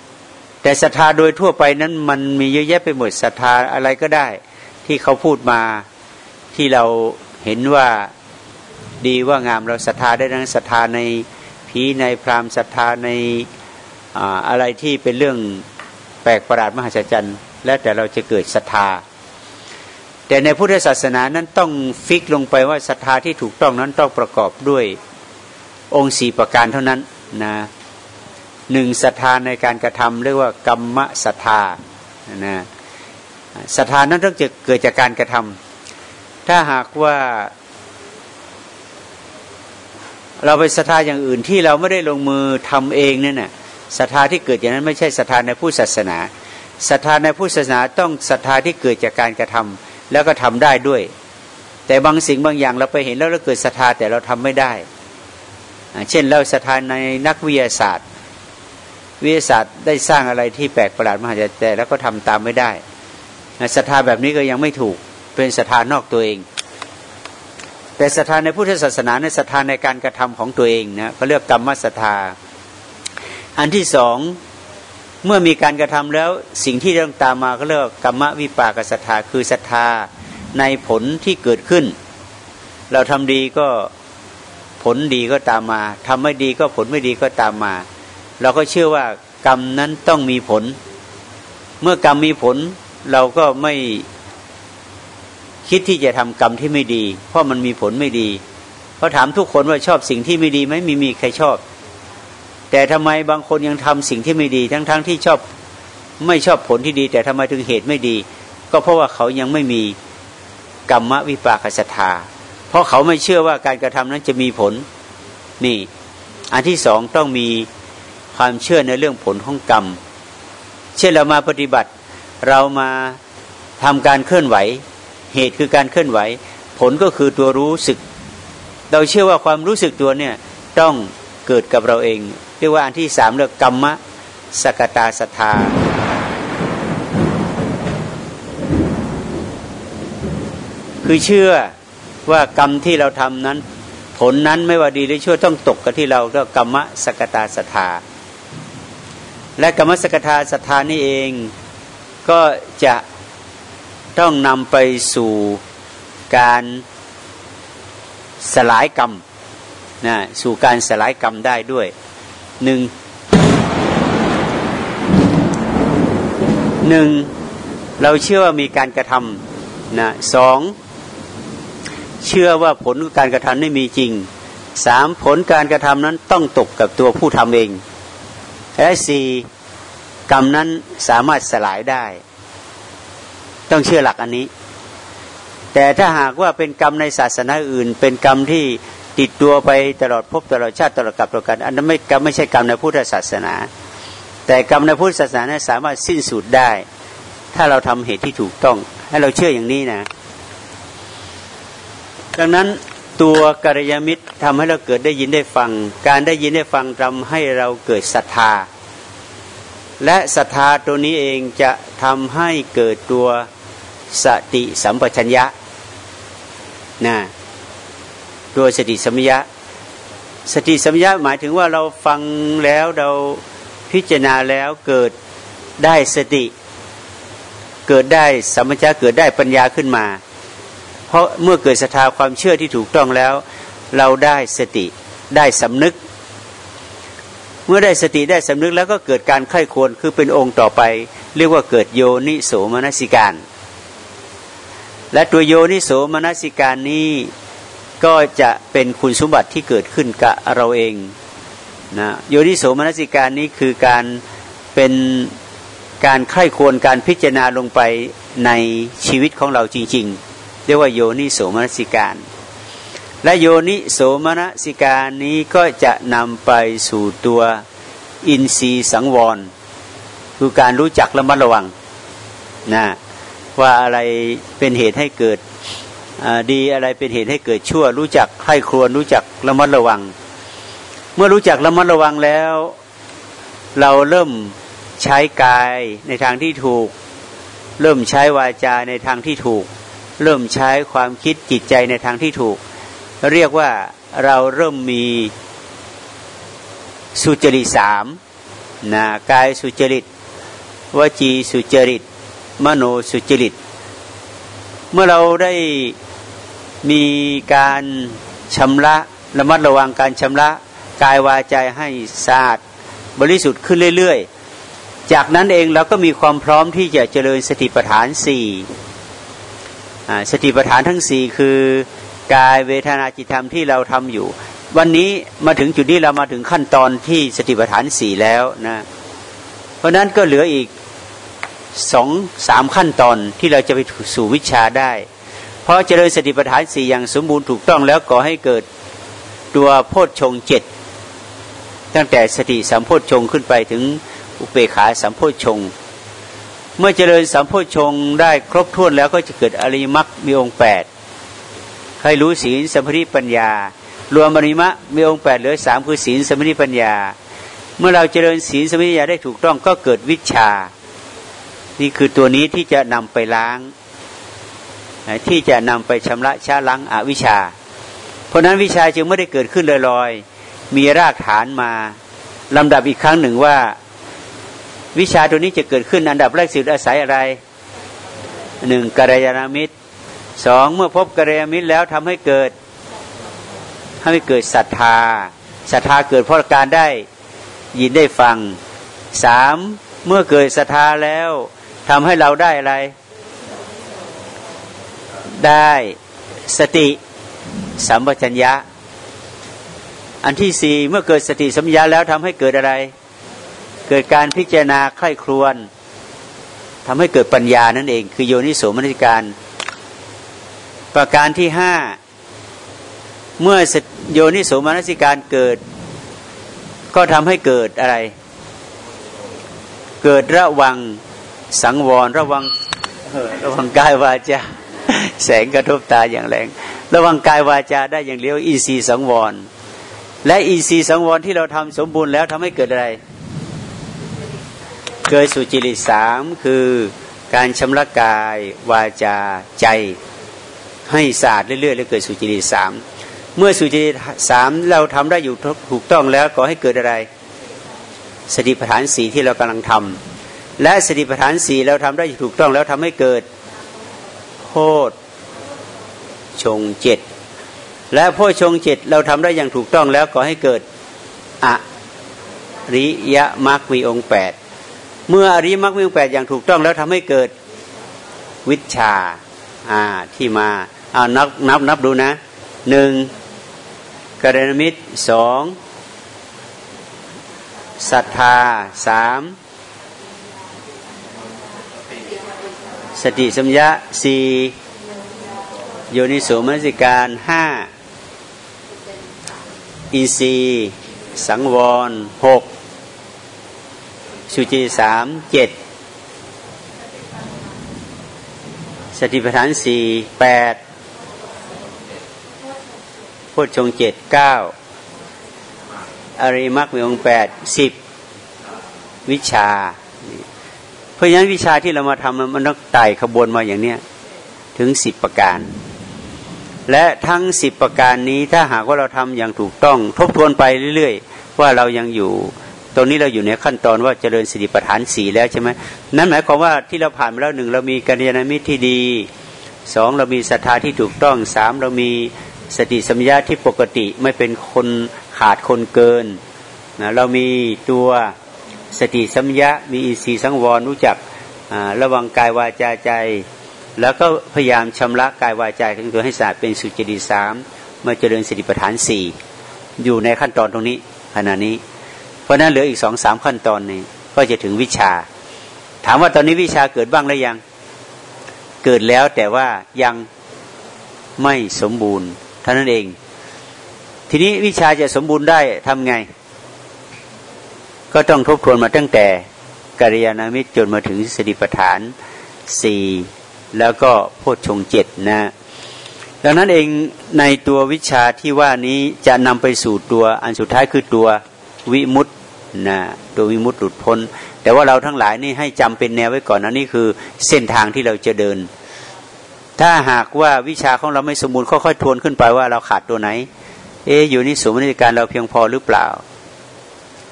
แต่ศรัทธาโดยทั่วไปนั้นมันมีเยอะแยะไปหมดศรัทธาอะไรก็ได้ ที่เขาพูดมาที่เราเห็นว่าดีว่างามเราศรัทธาได้ทั้งศรัทธาในผีในพราหมณ์ศรัทธาในอะไรที่เป็นเรื่องแปลกประหลาดมหัศจรรย์ แล้วแต่เราจะเกิดศรัทธา แต่ในพุทธศาสนานั้นต้องฟิกลงไปว่าศรัทธาที่ถูกต้องนั้นต้องประกอบด้วยองค์สี่ประการเท่านั้นนะหนึ่งศรัทธาในการกระทำเรียกว่ากรรมศรัทธานะศรัทธานั้นต้องจะเกิดจากการกระทำถ้าหากว่า เราไปศรัทธาอย่างอื่นที่เราไม่ได้ลงมือทำเองนั่นน่ะศรัทธาที่เกิดอย่างนั้นไม่ใช่ศรัทธาในผู้ศาสนาศรัทธาในผู้ศาสนาต้องศรัทธาที่เกิดจากการกระทำ แล้วก็ทำได้ด้วย แต่บางสิ่งบางอย่างเราไปเห็นแล้วเราเกิดศรัทธาแต่เราทำไม่ได้ เช่นเราศรัทธาในนักวิทยาศาสตร์ วิทยาศาสตร์ได้สร้างอะไรที่แปลกประหลาดมหัศจรรย์แต่แล้วก็ทำตามไม่ได้ศรัทธาแบบนี้ก็ยังไม่ถูกเป็นศรัทธานอกตัวเอง แต่ศรัทธาในพุทธศาสนาในศรัทธาในการกระทำของตัวเองนะเขาเรียกกรรมศรัทธาอันที่สอง เมื่อมีการกระทำแล้วสิ่งที่ต้องตามมาก็เรียกกรรมวิปากศรัทธาคือศรัทธาในผลที่เกิดขึ้น เราทำดีก็ผลดีก็ตามมาทำไม่ดีก็ผลไม่ดีก็ตามมา เราก็เชื่อว่ากรรมนั้นต้องมีผล เมื่อกรรมมีผลเราก็ไม่คิดที่จะทำกรรมที่ไม่ดี เพราะมันมีผลไม่ดีเพราะถามทุกคนว่าชอบสิ่งที่ไม่ดีไหมมีมีใครชอบ แต่ทำไมบางคนยังทำสิ่งที่ไม่ดี ทั้งๆทที่ชอบไม่ชอบผลที่ดี แต่ทำไมถึงเหตุไม่ดี ก็เพราะว่าเขายังไม่มีกรรมวิปากศรัทธาเพราะเขาไม่เชื่อว่าการกระทำนั้นจะมีผลนี่ อันที่สองต้องมีความเชื่อในเรื่องผลของกรรม เช่นเรามาปฏิบัติ เรามาทำการเคลื่อนไหว เหตุคือการเคลื่อนไหว ผลก็คือตัวรู้สึก เราเชื่อว่าความรู้สึกตัวเนี่ยต้องเกิดกับเราเอง เรียกว่าอันที่สามเรียกกรรมะสกตาสทาคือเชื่อว่ากรรมที่เราทำนั้น ผลนั้นไม่ว่าดีหรือชั่วต้องตกกับที่เราเรียกกรรมะสกตาสทาและกรรมสกตาสทานี่เองก็จะต้องนำไปสู่การสลายกรรมนะสู่การสลายกรรมได้ด้วย หนึ่งหนึ่งเราเชื่อว่ามีการกระทำนะสองเชื่อว่าผลการกระทำไม่มีจริงสามผลการกระทำนั้นต้องตกกับตัวผู้ทำเอง และสี่กรรมนั้นสามารถสลายได้ ต้องเชื่อหลักอันนี้ แต่ถ้าหากว่าเป็นกรรมในศาสนาอื่น เป็นกรรมที่ ติดตัวไปตลอดพบตลอดชาติตลอดกับตลอดกัน อันนั้นไม่กรรมไม่ใช่กรรมในพุทธศาสนา แต่กรรมในพุทธศาสนาสามารถสิ้นสุดได้ ถ้าเราทำเหตุที่ถูกต้อง ให้เราเชื่ออย่างนี้นะ ดังนั้นตัวกัลยาณมิตรทำให้เราเกิดได้ยินได้ฟัง การได้ยินได้ฟังทำให้เราเกิดศรัทธา และศรัทธาตัวนี้เองจะทำให้เกิดตัวสติสัมปชัญญะนะ โดยสติสัมยะ สติสัมยะหมายถึงว่าเราฟังแล้วเราพิจารณาแล้วเกิดได้สติ เกิดได้สัมปชัญญะเกิดได้ปัญญาขึ้นมา เพราะเมื่อเกิดศรัทธาความเชื่อที่ถูกต้องแล้ว เราได้สติได้สำนึก เมื่อได้สติได้สำนึกแล้วก็เกิดการไข้ควรคือเป็นองค์ต่อไป เรียกว่าเกิดโยนิโสมนสิการ และตัวโยนิโสมนสิการนี้ ก็จะเป็นคุณสมบัติที่เกิดขึ้นกับเราเองนะโยนิโสมนสิการนี้คือการเป็นการไข้ควรการพิจารณาลงไปในชีวิตของเราจริง ๆ เรียกว่าโยนิโสมนสิการ และโยนิโสมนสิการนี้ก็จะนำไปสู่ตัวอินทรีย์สังวร คือการรู้จักระมัดระวังนะว่าอะไรเป็นเหตุให้เกิด ดีอะไรเป็นเหตุให้เกิดชั่ว รู้จักให้ครวญรู้จักระมัดระวัง เมื่อรู้จักระมัดระวังแล้ว เราเริ่มใช้กายในทางที่ถูก เริ่มใช้วาจาในทางที่ถูก เริ่มใช้ความคิดจิตใจในทางที่ถูก เรียกว่าเราเริ่มมีสุจริตสามนะกายสุจริตวจีสุจริต มโนสุจริต เมื่อเราได้ มีการชำระระมัดระวังการชำระกายวาใจให้สะอาดบริสุทธิ์ขึ้นเรื่อยๆ จากนั้นเองเราก็มีความพร้อมที่จะเจริญสติปัฏฐานสี่สติปัฏฐานทั้งสี่คือกายเวทนาจิตธรรมที่เราทำอยู่ วันนี้มาถึงจุดนี้เรามาถึงขั้นตอนที่สติปัฏฐานสี่แล้วนะเพราะนั้นก็เหลืออีกสองสามขั้นตอนที่เราจะไปสู่วิชาได้ เพราะเจริญสติปัฏฐานสี่อย่างสมบูรณ์ถูกต้องแล้วก่อให้เกิดตัวโพชฌงเจ็ดตั้งแต่สติสัมโพชฌงขึ้นไปถึงอุเบกขาสัมโพชฌงเมื่อเจริญสัมโพชฌงได้ครบถ้วนแล้วก็จะเกิดอริมักมีองค์แปดให้รู้ศีลสัมาธิปัญญา รวมอริมะมีองค์แปดเหลือสามคือศีลสัมาธิปัญญา เมื่อเราเจริญศีลสัมาธิปัญญาได้ถูกต้องก็เกิดวิชา นี่คือตัวนี้ที่จะนำไปล้าง ที่จะนำไปชำระช้าล้างอวิชชา เพราะนั้นวิชาจึงไม่ได้เกิดขึ้นลอยๆ มีรากฐานมาลำดับอีกครั้งหนึ่งว่า วิชาตัวนี้จะเกิดขึ้นอันดับแรกสุดอาศัยอะไรหนึ่งกัลยาณมิตรสองเมื่อพบกัลยาณมิตรแล้วทำให้เกิดให้เกิดศรัทธาศรัทธาเกิดเพราะการได้ยินได้ฟังสามเมื่อเกิดศรัทธาแล้วทำให้เราได้อะไร ได้สติสัมปชัญญะ อันที่สี่เมื่อเกิดสติสัมปชัญญะแล้วทำให้เกิดอะไร เกิดการพิจารณาใคร่ครวญทำให้เกิดปัญญานั่นเอง คือโยนิโสมนสิการ ประการที่ห้าเมื่อโยนิโสมนสิการเกิด ก็ทำให้เกิดอะไร เกิดระวังสังวรระวังระวังกายวาจา แสงกระทบตาอย่างแรง ระวังกายวาจาได้อย่างเลี้ยวอีซีสังวร และอีซีสังวรที่เราทำสมบูรณ์แล้วทำให้เกิดอะไรเกิดสุจิริสามคือการชำระกายวาจาใจ ให้สะอาดเรื่อยๆแล้วเกิดสุจิริสามเมื่อสุจิริสามเราทำได้อยู่ถูกต้องแล้วก็ให้เกิดอะไรสติปัฏฐานสีที่เรากำลังทำและสติปัฏฐานสีเราทำได้ถูกต้องแล้วทำให้เกิด โพชงเจ็ดและโพชงเจ็ดเราทำได้อย่างถูกต้องแล้วก็ให้เกิดอริยมรรคมีองค์แปดเมื่ออริยมักมีองแปดอย่างถูกต้องแล้วทำให้เกิดวิชาอ่าที่มาเอานับนับนับดูนะหนึ่งกรณมิตรสองศรัทธาสาม สติสัมยะสี่โยนิโสมนสิการห้าอินทรีสังวรหกสุจีสามเจ็ดสติปัฏฐานสี่แปดพุทธชงเจ็ดเก้าอริมักมีองแปดสิบวิชา เพราะฉะนั้นวิชาที่เรามาทำมันต้องไต่ขบวนมาอย่างเนี้ยถึงสิบประการ และทั้งสิบประการนี้ถ้าหากว่าเราทำอย่างถูกต้อง ทบทวนไปเรื่อยๆ ว่าเรายังอยู่ตรงนี้เราอยู่ในขั้นตอนว่าเจริญสติปัฏฐานสี่แล้วใช่ไหมนั่นหมายความว่าที่เราผ่านมาแล้วหนึ่งเรามีกัญญาณมิตรที่ดีสองเรามีศรัทธาที่ถูกต้องสามเรามีสติสัมยาที่ปกติไม่เป็นคนขาดคนเกินนะเรามีตัว สติสัมยามีอินทรีย์สังวรรู้จักระวังกายวาจาใจ แล้วก็พยายามชำระกายวาจาของตัวให้สะอาดเป็นสุจริตสามมาเจริญสติปัฏฐานสี่อยู่ในขั้นตอนตรงนี้ขณะนี้ เพราะนั้นเหลืออีกสองสามขั้นตอนนี้ก็จะถึงวิชา ถามว่าตอนนี้วิชาเกิดบ้างหรือยัง เกิดแล้วแต่ว่ายังไม่สมบูรณ์เท่านั้นเอง ทีนี้วิชาจะสมบูรณ์ได้ทำไง ก็ต้องทบทวนมาตั้งแต่กิริยานามิตรจนมาถึงสติปัฏฐานสี่แล้วก็โพชฌงเจ็ดนะดังนั้นเองในตัววิชาที่ว่านี้จะนำไปสู่ตัวอันสุดท้ายคือตัววิมุตต์นะตัววิมุตต์หลุดพ้น แต่ว่าเราทั้งหลายนี่ให้จำเป็นแนวไว้ก่อนนะนี่คือเส้นทางที่เราจะเดิน ถ้าหากว่าวิชาของเราไม่สมบูรณ์ค่อยๆทวนขึ้นไปว่าเราขาดตัวไหน เอ๊อยู่นี่สมมติการเราเพียงพอหรือเปล่า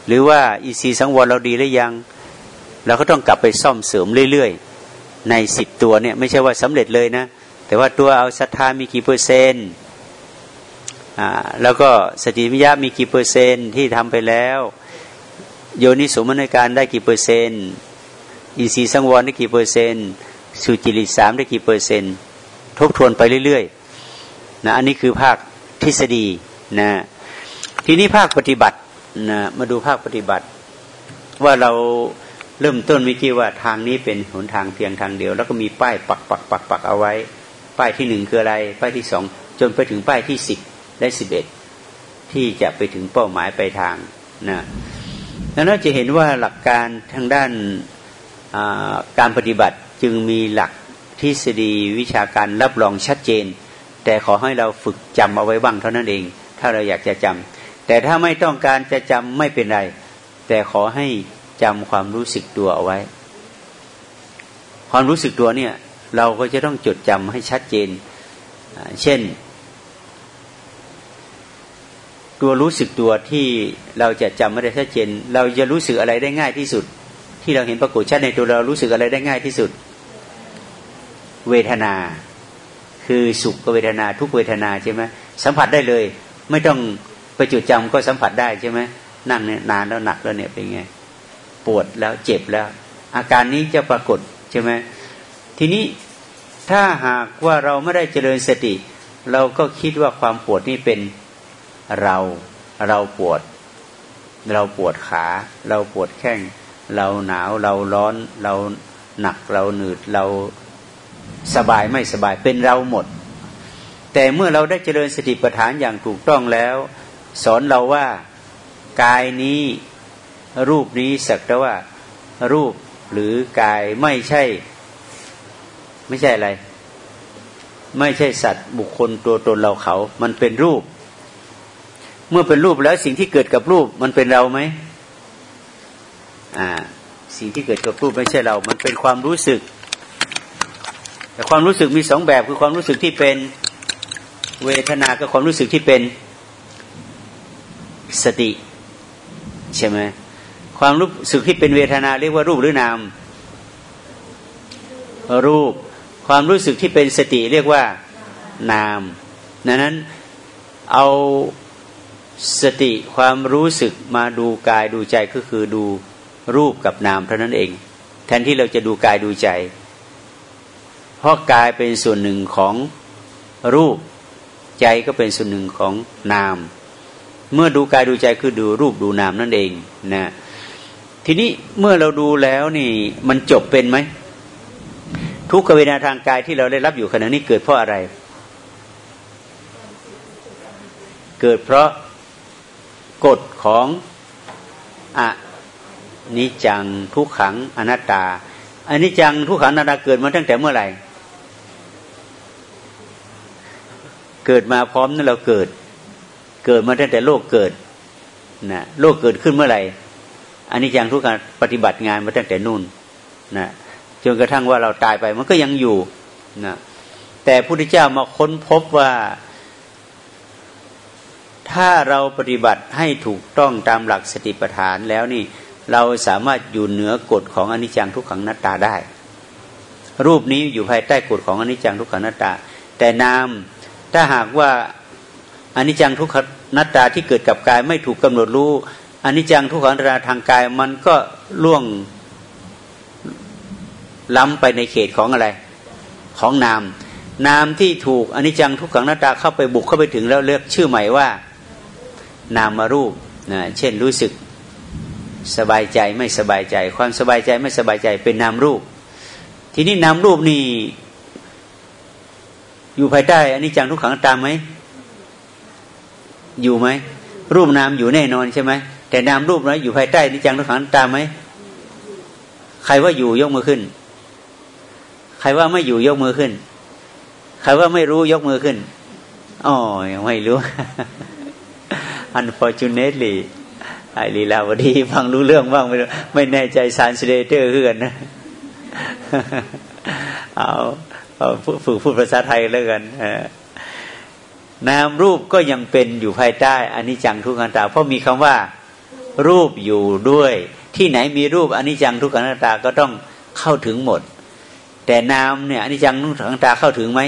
หรือว่าอีซีสังวรเราดีหรือยัง เราก็ต้องกลับไปซ่อมเสริมเรื่อยๆ ในสิบตัวเนี่ยไม่ใช่ว่าสำเร็จเลยนะ แต่ว่าตัวเอาศรัทธามีกี่เปอร์เซนต์อ่าแล้วก็สติสัมปชัญญะมีกี่เปอร์เซนต์ที่ทำไปแล้ว โยนิโสมนสิการได้กี่เปอร์เซนต์อินทรียสังวรได้กี่เปอร์เซนต์สุจริตสามได้กี่เปอร์เซนต์ทบทวนไปเรื่อยๆนะอันนี้คือภาคทฤษฎีนะทีนี้ภาคปฏิบัติ นะมาดูภาคปฏิบัติ ว่าเราเริ่มต้นวิกี้ว่าทางนี้เป็นหนทางเพียงทางเดียว แล้วก็มีป้ายปักปักปักปักเอาไว้ ป้ายที่หนึ่งคืออะไร ป้ายที่สองจนไปถึงป้ายที่สิบและสิบเอ็ดที่จะไปถึงเป้าหมายไปทางนะแล้วเราจะเห็นว่าหลักการทางด้านการปฏิบัติจึงมีหลักทฤษฎีวิชาการรับรองชัดเจน แต่ขอให้เราฝึกจำเอาไว้บ้างเท่านั้นเอง ถ้าเราอยากจะจำ แต่ถ้าไม่ต้องการจะจำไม่เป็นไร แต่ขอให้จำความรู้สึกตัวเอาไว้ ความรู้สึกตัวเนี่ย เราก็จะต้องจดจำให้ชัดเจน เช่น ตัวรู้สึกตัวที่เราจะจำไม่ได้ชัดเจน เราจะรู้สึกอะไรได้ง่ายที่สุด ที่เราเห็นปรากฏชัดในตัวเรารู้สึกอะไรได้ง่ายที่สุด เวทนา คือสุขเวทนาทุกเวทนาใช่ไหมสัมผัสได้เลย ไม่ต้อง ปจุดจำก็สัมผัสได้ใช่ไหมนั่งเนี่ยนานแล้วหนักแล้วเนี่ยเป็นไง ปวดแล้วเจ็บแล้ว อาการนี้จะปรากฏใช่ไหมทีนี้ถ้าหากว่าเราไม่ได้เจริญสติ เราก็คิดว่าความปวดนี่เป็นเราเราปวด เราปวดขา เราปวดแข้ง เราหนาวเราร้อน เราหนักเราหนืดเราสบายไม่สบายเป็นเราหมด แต่เมื่อเราได้เจริญสติปัฏฐานอย่างถูกต้องแล้ว สอนเราว่ากายนี้รูปนี้สักแต่ว่า รูปหรือกายไม่ใช่ ไม่ใช่อะไร ไม่ใช่สัตว์บุคคลตัวตนเราเขา มันเป็นรูป เมื่อเป็นรูปแล้วสิ่งที่เกิดกับรูปมันเป็นเราไหมอ่า สิ่งที่เกิดกับรูปไม่ใช่เรา มันเป็นความรู้สึก แต่ความรู้สึกมีสองแบบคือความรู้สึกที่เป็นเวทนากับความรู้สึกที่เป็น สติใช่ไหมความรู้สึกที่เป็นเวทนาเรียกว่ารูปหรือนาม รูป ความรู้สึกที่เป็นสติเรียกว่านามดังนั้นเอาสติความรู้สึกมาดูกายดูใจก็คือดูรูปกับนามเท่านั้นเอง แทนที่เราจะดูกายดูใจ เพราะกายเป็นส่วนหนึ่งของรูป ใจก็เป็นส่วนหนึ่งของนาม เมื่อดูกายดูใจคือดูรูปดูนามนั่นเองนะทีนี้เมื่อเราดูแล้วนี่มันจบเป็นไหม ทุกขเวทนาทางกายที่เราได้รับอยู่ขณะนี้เกิดเพราะอะไร เกิดเพราะกฎของอะนิจังทุกขังอนัตตาอันนี้จังทุกขังอนัตตาเกิดมาตั้งแต่เมื่อไหร่ เกิดมาพร้อมนั่นเราเกิด เกิดมาตั้งแต่โลกเกิดนะโลกเกิดขึ้นเมื่อไหร่อันนี้ยังทุกการปฏิบัติงานมาตั้งแต่นู่นนะจนกระทั่งว่าเราตายไปมันก็ยังอยู่นะแต่พระพุทธเจ้ามาค้นพบว่า ถ้าเราปฏิบัติให้ถูกต้องตามหลักสติปัฏฐานแล้วนี่ เราสามารถอยู่เหนือกฎของอนิจจังทุกขังนัตตาได้ รูปนี้อยู่ภายใต้กฎของอนิจจังทุกขังนัตตา แต่นามถ้าหากว่า อนิจจังทุกขนัตตาที่เกิดกับกายไม่ถูกกำหนดรู้อนิจจังทุกขันตาทางกายมันก็ล่วงล้ำไปในเขตของอะไร ของนาม นามที่ถูกอนิจจังทุกขังนัตตาเข้าไปบุกเข้าไปถึงแล้วเรียกชื่อใหม่ว่า นามารูปนะเช่นรู้สึกสบายใจไม่สบายใจ ความสบายใจไม่สบายใจเป็นนามรูป ทีนี้นามรูปนี่อยู่ภายใต้อันนี้จังทุกขังตามไหม อยู่ไหมรูปนามอยู่แน่นอนใช่ไหมแต่นามรูปนะอยู่ภายใต้นิจังทุกขังตามไหมใครว่าอยู่ยกมือขึ้น ใครว่าไม่อยู่ยกมือขึ้น ใครว่าไม่รู้ยกมือขึ้นอ๋อยังไม่รู้ unfortunately ไอลีลาวดีฟังรู้เรื่องบ้างไม่ไม่แน่ใจซานสเดเตอร์เฮือนนะเอาฝึกพูดภาษาไทยแล้วกัน นามรูปก็ยังเป็นอยู่ภายใต้อนนี้จังทุกขันตา เพราะมีคำว่า รูปอยู่ด้วย ที่ไหนมีรูปอนนี้จังทุกขันตาก็ต้องเข้าถึงหมด แต่นามเนี่ยอนนี้จังทุกขันตาเข้าถึงไหม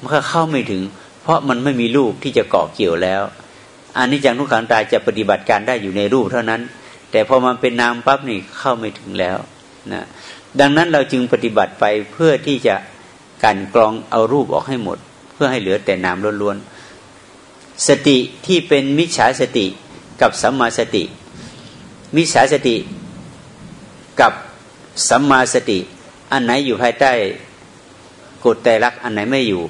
มันก็เข้าไม่ถึง เพราะมันไม่มีรูปที่จะเกาะเกี่ยวแล้วอนนี้จังทุกขันตาจะปฏิบัติการได้อยู่ในรูปเท่านั้น แต่พอมันเป็นนามปั๊บนี่เข้าไม่ถึงแล้วนะดังนั้นเราจึงปฏิบัติไปเพื่อที่จะการกรองเอารูปออกให้หมด เพื่อให้เหลือแต่นามล้วนๆสติที่เป็นมิจฉาสติกับสัมมาสติ มิจฉาสติกับสัมมาสติ อันไหนอยู่ภายใต้กฎแต่ลักอันไหนไม่อยู่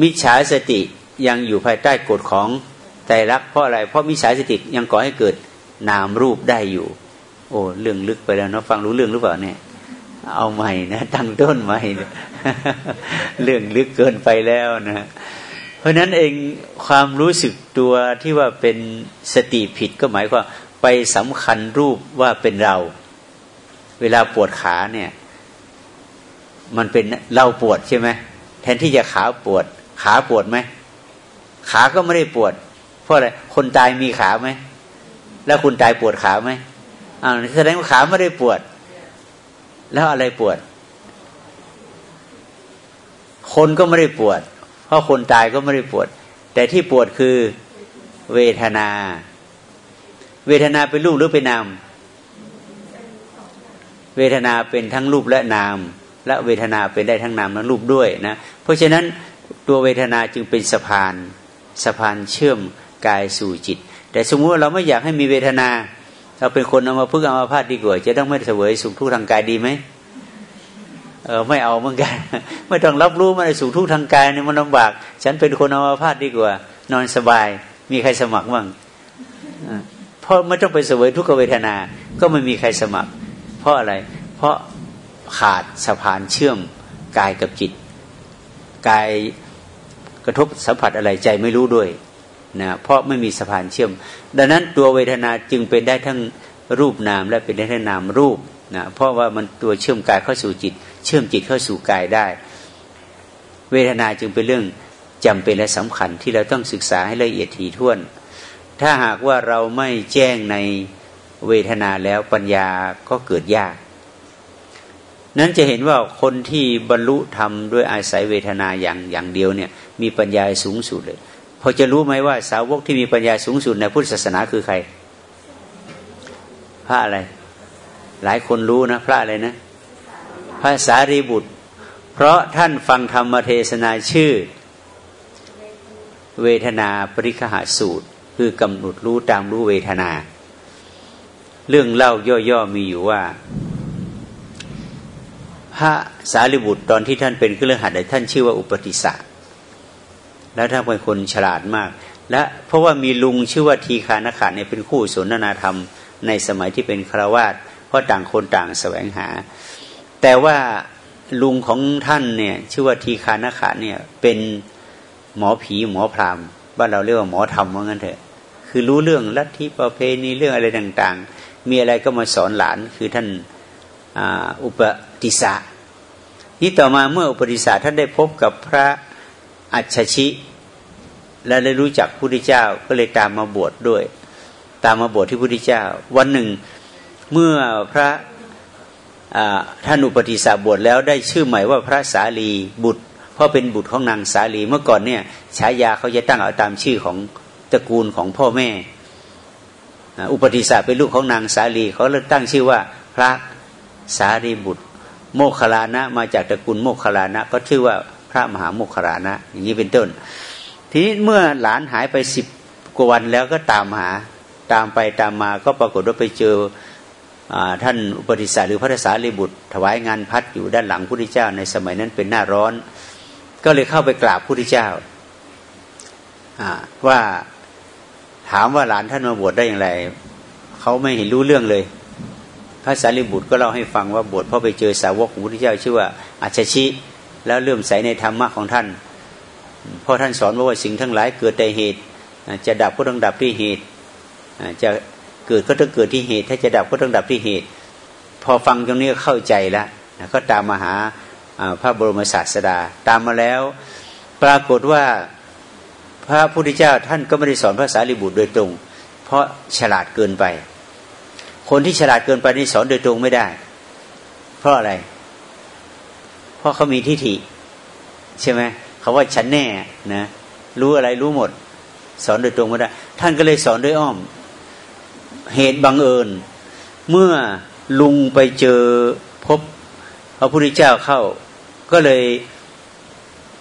มิจฉาสติยังอยู่ภายใต้กฎของใจรักเพราะอะไร เพราะมิจฉาสติยังก่อให้เกิดนามรูปได้อยู่ โอ้เรื่องลึกไปแล้วนะฟังรู้เรื่องหรือเปล่าเนี่ย เอาใหม่นะตั้งต้นใหม่เรื่องลึกเกินไปแล้วนะเพราะนั้นเองความรู้สึกตัวที่ว่าเป็นสติผิดก็หมายความไปสำคัญรูปว่าเป็นเรา เวลาปวดขาเนี่ย มันเป็นเราปวดใช่ไหมแทนที่จะขาปวด ขาปวดไหมขาก็ไม่ได้ปวด เพราะอะไรคนตายมีขาไหมแล้วคุณตายปวดขาไหมอ่าแสดงว่าขาไม่ได้ปวด แล้วอะไรปวด คนก็ไม่ได้ปวด เพราะคนตายก็ไม่ได้ปวด แต่ที่ปวดคือเวทนา เวทนาเป็นรูปหรือเป็นนาม เวทนาเป็นทั้งรูปและนาม และเวทนาเป็นได้ทั้งนามและรูปด้วยนะ เพราะฉะนั้นตัวเวทนาจึงเป็นสะพานสะพานเชื่อมกายสู่จิต แต่สมมติว่าเราไม่อยากให้มีเวทนา เราเป็นคนเอามาพึ่งเอามาพาดดีกว่า จะต้องไม่เสวยสุขทุกข์ทางกายดีไหมเออไม่เอาเหมือนกัน ไม่ต้องรับรู้มันสุขทุกข์ทางกายเนี่ยมันลำบาก ฉันเป็นคนเอามาพาดดีกว่า นอนสบาย มีใครสมัครบ้างเพราะไม่ต้องไปเสวยทุกขเวทนา ก็ไม่มีใครสมัคร เพราะอะไร เพราะขาดสะพานเชื่อมกายกับจิตกายกระทบสัมผัสอะไรใจไม่รู้ด้วย นะเพราะไม่มีสะพานเชื่อม ดังนั้นตัวเวทนาจึงเป็นได้ทั้งรูปนามและเป็นได้ทั้งนามรูปนะเพราะว่ามันตัวเชื่อมกายเข้าสู่จิต เชื่อมจิตเข้าสู่กายได้ เวทนาจึงเป็นเรื่องจำเป็นและสำคัญที่เราต้องศึกษาให้ละเอียดถี่ถ้วน ถ้าหากว่าเราไม่แจ้งในเวทนาแล้วปัญญาก็เกิดยาก นั้นจะเห็นว่าคนที่บรรลุธรรมด้วยอาศัยเวทนาอย่างอย่างเดียวเนี่ยมีปัญญาสูงสุดเลย พอจะรู้ไหมว่า สาวกที่มีปัญญาสูงสุดในพุทธศาสนาคือใคร พระอะไร หลายคนรู้นะ พระอะไรนะพระสารีบุตร เพราะท่านฟังธรรมเทศนาชื่อ เวทนาปริคหาสูตร คือกำหนดรู้ตามรู้เวทนา เรื่องเล่าย่อๆมีอยู่ว่า พระสารีบุตรตอนที่ท่านเป็นเครื่องหัดท่านชื่อว่าอุปติสะ แล้วท่านเป็นคนฉลาดมาก และเพราะว่ามีลุงชื่อว่าทีคานขาเนี่ยเป็นคู่สนทนาธรรม ในสมัยที่เป็นคราวาสเพราะต่างคนต่างแสวงหา แต่ว่าลุงของท่านเนี่ยชื่อว่าทีคานขาเนี่ยเป็นหมอผีหมอพรามบ้านเราเรียกว่าหมอธรรมว่างั้นเถอะ คือรู้เรื่องลัทธิประเพณีเรื่องอะไรต่างๆ มีอะไรก็มาสอนหลานคือท่านอุปติสะนี่ต่อมาเมื่ออุปติสะท่านได้พบกับพระ อัจฉชิ และได้รู้จักพระพุทธเจ้าก็เลยตามมาบวชดด้วย ตามมาบวชที่พระพุทธเจ้า วันหนึ่งเมื่อพระท่านอุปติสาบวชแล้วได้ชื่อใหม่ว่าพระสาลีบุตร เพราะเป็นบุตรของนางสาลีเมื่อก่อนเนี่ยฉายาเขาจะตั้งเอาตามชื่อของตระกูลของพ่อแม่ อุปติสาเป็นลูกของนางสาลีเขาเลยตั้งชื่อว่าพระสารีบุตร โมคลานะมาจากตระกูลโมคลานะก็ชื่อว่า พระมหาโมคคลานะ อย่างนี้เป็นต้น ทีนี้เมื่อหลานหายไปสิบกว่าวันแล้วก็ตามหาตามไปตามมาก็ปรากฏว่าไปเจอท่านอุปติสาหรือพระสารีบุตร ถวายงานพัดอยู่ด้านหลังพระพุทธเจ้า ในสมัยนั้นเป็นหน้าร้อน ก็เลยเข้าไปกราบพระพุทธเจ้าว่าถามว่าหลานท่านมาบวชได้อย่างไรเขาไม่เห็นรู้เรื่องเลย พระสารีบุตรก็เล่าให้ฟังว่าบวชเพราะไปเจอสาวกของพระพุทธเจ้า ชื่อว่าอาชชิ แล้วเลื่อมใสในธรรมะของท่านเพราะท่านสอนว่าสิ่งทั้งหลายเกิดแต่เหตุ จะดับก็ต้องดับที่เหตุ จะเกิดก็ต้องเกิดที่เหตุ ถ้าจะดับก็ต้องดับที่เหตุ พอฟังตรงนี้ก็เข้าใจแล้วก็ตามมาหาพระบรมศาสดา ตามมาแล้ว ปรากฏว่าพระพุทธเจ้าท่านก็ไม่ได้สอนภาษาลิบุตรโดยตรง เพราะฉลาดเกินไป คนที่ฉลาดเกินไปนี่สอนโดยตรงไม่ได้ เพราะอะไร เพราะเขามีทิฏฐิ ใช่ไหมเขาว่าฉันแน่นะรู้อะไรรู้หมด สอนโดยตรงไม่ได้ ท่านก็เลยสอนด้วยอ้อม เหตุบังเอิญ เมื่อลุงไปเจอพบพระพุทธเจ้าเข้า ก็เลย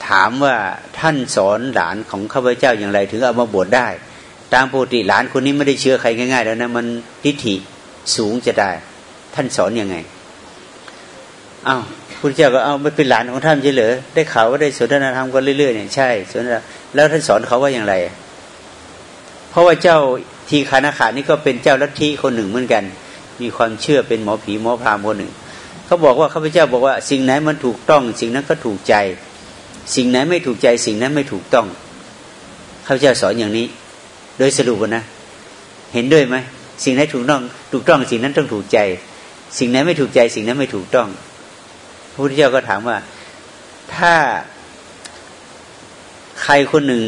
ถามว่าท่านสอนหลานของข้าพเจ้าอย่างไร ถึงเอามาบวชได้ ตามปกติหลานคนนี้ไม่ได้เชื่อใครง่าย ๆ แล้วนะมันทิฏฐิสูงจะได้ ท่านสอนอยังไงอ้าว พุทธเจ้าก็เอาไม่เป็นหลานของท่านใช่เหรอได้ข่าวว่าได้สนทนาธรรมกันเรื่อยๆเนี่ยใช่สนทนาแล้วท่านสอนเขาว่าอย่างไร เพราะว่าเจ้าทีคานาขานี่ก็เป็นเจ้าลัทธิคนหนึ่งเหมือนกัน มีความเชื่อเป็นหมอผีหมอพรามคนหนึ่งเขาบอกว่าข้าพเจ้าบอกว่า สิ่งไหนมันถูกต้อง สิ่งนั้นก็ถูกใจ สิ่งไหนไม่ถูกใจ สิ่งนั้นไม่ถูกต้องข้าพเจ้าสอนอย่างนี้ โดยสรุปนะ เห็นด้วยไหมสิ่งไหนถูกต้อง ถูกต้อง สิ่งนั้นต้องถูกใจ สิ่งไหนไม่ถูกใจ สิ่งนั้นไม่ถูกต้อง พุทธเจ้าก็ถามว่า ถ้าใครคนหนึ่ง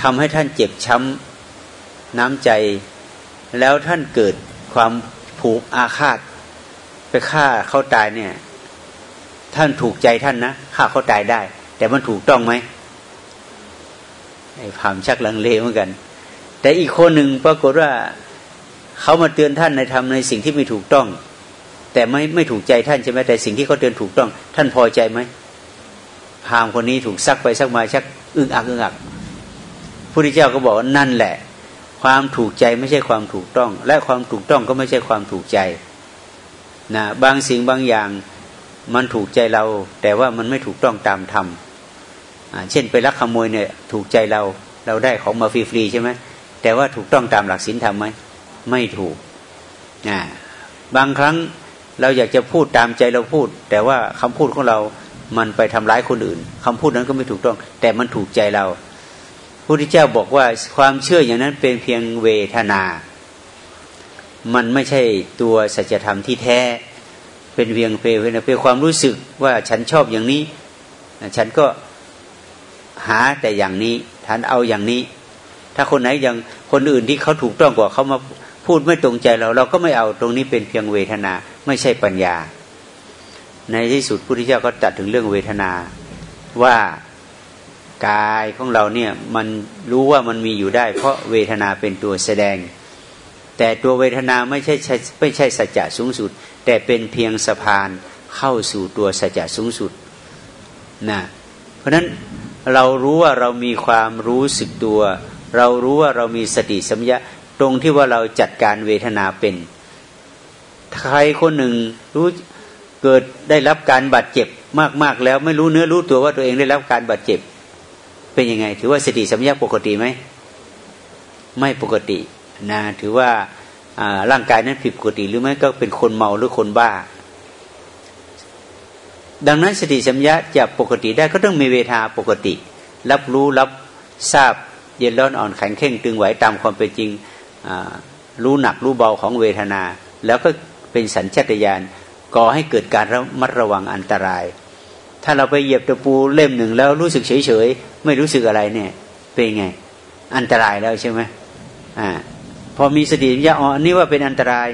ทำให้ท่านเจ็บช้ำน้ำใจ แล้วท่านเกิดความผูกอาฆาต ไปฆ่าเขาตายเนี่ย ท่านถูกใจท่านนะฆ่าเขาตายได้ แต่มันถูกต้องไหมไอ้ผามชักลังเลเหมือนกัน แต่อีกคนหนึ่งปรากฏว่าเขามาเตือนท่านในทำในสิ่งที่ไม่ถูกต้อง แต่ไม่ไม่ถูกใจท่านใช่ไหมแต่สิ่งที่เขาเตือนถูกต้อง ท่านพอใจไหมพามคนนี้ถูกซักไปซักมาชักอึ้งอักอึ้งอักพุทธเจ้าก็บอกว่านั่นแหละ ความถูกใจไม่ใช่ความถูกต้อง และความถูกต้องก็ไม่ใช่ความถูกใจนะบางสิ่งบางอย่างมันถูกใจเรา แต่ว่ามันไม่ถูกต้องตามธรรมเช่นไปลักขโมยเนี่ยถูกใจเราเราได้ของมาฟรีๆใช่ไหมแต่ว่าถูกต้องตามหลักศีลธรรมไหมไม่ถูกนะบางครั้ง เราอยากจะพูดตามใจเราพูด แต่ว่าคำพูดของเรามันไปทำร้ายคนอื่นคำพูดนั้นก็ไม่ถูกต้อง แต่มันถูกใจเราพระพุทธเจ้าบอกว่าความเชื่ออย่างนั้นเป็นเพียงเวทนา มันไม่ใช่ตัวสัจธรรมที่แท้ เป็นเพียงเวทนเป็นความรู้สึกว่าฉันชอบอย่างนี้ ฉันก็หาแต่อย่างนี้ท่านเอาอย่างนี้ ถ้าคนไหนอยังคนอื่นที่เขาถูกต้องกว่าเขามา พูดไม่ตรงใจเรา เราก็ไม่เอาตรงนี้เป็นเพียงเวทนาไม่ใช่ปัญญา ในที่สุดพุทธเจ้าก็ตัดถึงเรื่องเวทนาว่ากายของเราเนี่ยมันรู้ว่ามันมีอยู่ได้ เพราะเวทนาเป็นตัวแสดง แต่ตัวเวทนาไม่ใช่ไม่ใช่สัจจะสูงสุด แต่เป็นเพียงสะพานเข้าสู่ตัวสัจจะสูงสุดนะเพราะฉะนั้นเรารู้ว่าเรามีความรู้สึกตัว เรารู้ว่าเรามีสติสัมยา ตรงที่ว่าเราจัดการเวทนาเป็น ใครคนหนึ่งรู้เกิดได้รับการบาดเจ็บมากๆแล้ว ไม่รู้เนื้อรู้ตัวว่าตัวเองได้รับการบาดเจ็บ เป็นยังไง ถือว่าสติสัมยาปกติไหมไม่ปกตินะถือว่าร่างกายนั้นผิดปกติหรือไม่ก็เป็นคนเมาหรือคนบ้า ดังนั้นสติสัมยาจะปกติได้ก็ต้องมีเวทาปกติ รับรู้รับทราบเย็นร้อนอ่อนแข็งเข่งตึงไหวตามความเป็นจริง รู้หนักรู้เบาของเวทนา แล้วก็เป็นสัญชาตญาณก่อให้เกิดการระมัดระวังอันตราย ถ้าเราไปเหยียบตะปูเล่มหนึ่งแล้วรู้สึกเฉยเฉยไม่รู้สึกอะไรเนี่ย เป็นไง อันตรายแล้วใช่ไหมอ่าพอมีสติปัญญาอ๋อนี่ว่าเป็นอันตราย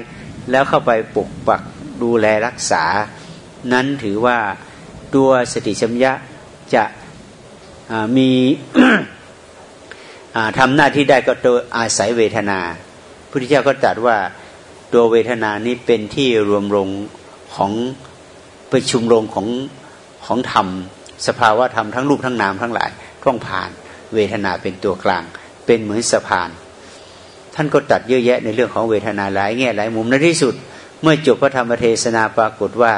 แล้วเข้าไปปกปักดูแลรักษา นั้นถือว่าตัวสติสัมยาจะมี ทำหน้าที่ได้ก็โดยอาศัยเวทนาพุทธเจ้าก็ตรัสว่าตัวเวทนานี้เป็นที่รวมลงของประชุมลงของของธรรม สภาวะธรรมทั้งรูปทั้งนามทั้งหลายต้องผ่านเวทนาเป็นตัวกลาง เป็นเหมือนสะพาน ท่านก็ตัดเยอะแยะในเรื่องของเวทนาหลายแง่หลายมุมในที่สุด เมื่อจบพระธรรมเทศนาปรากฏว่า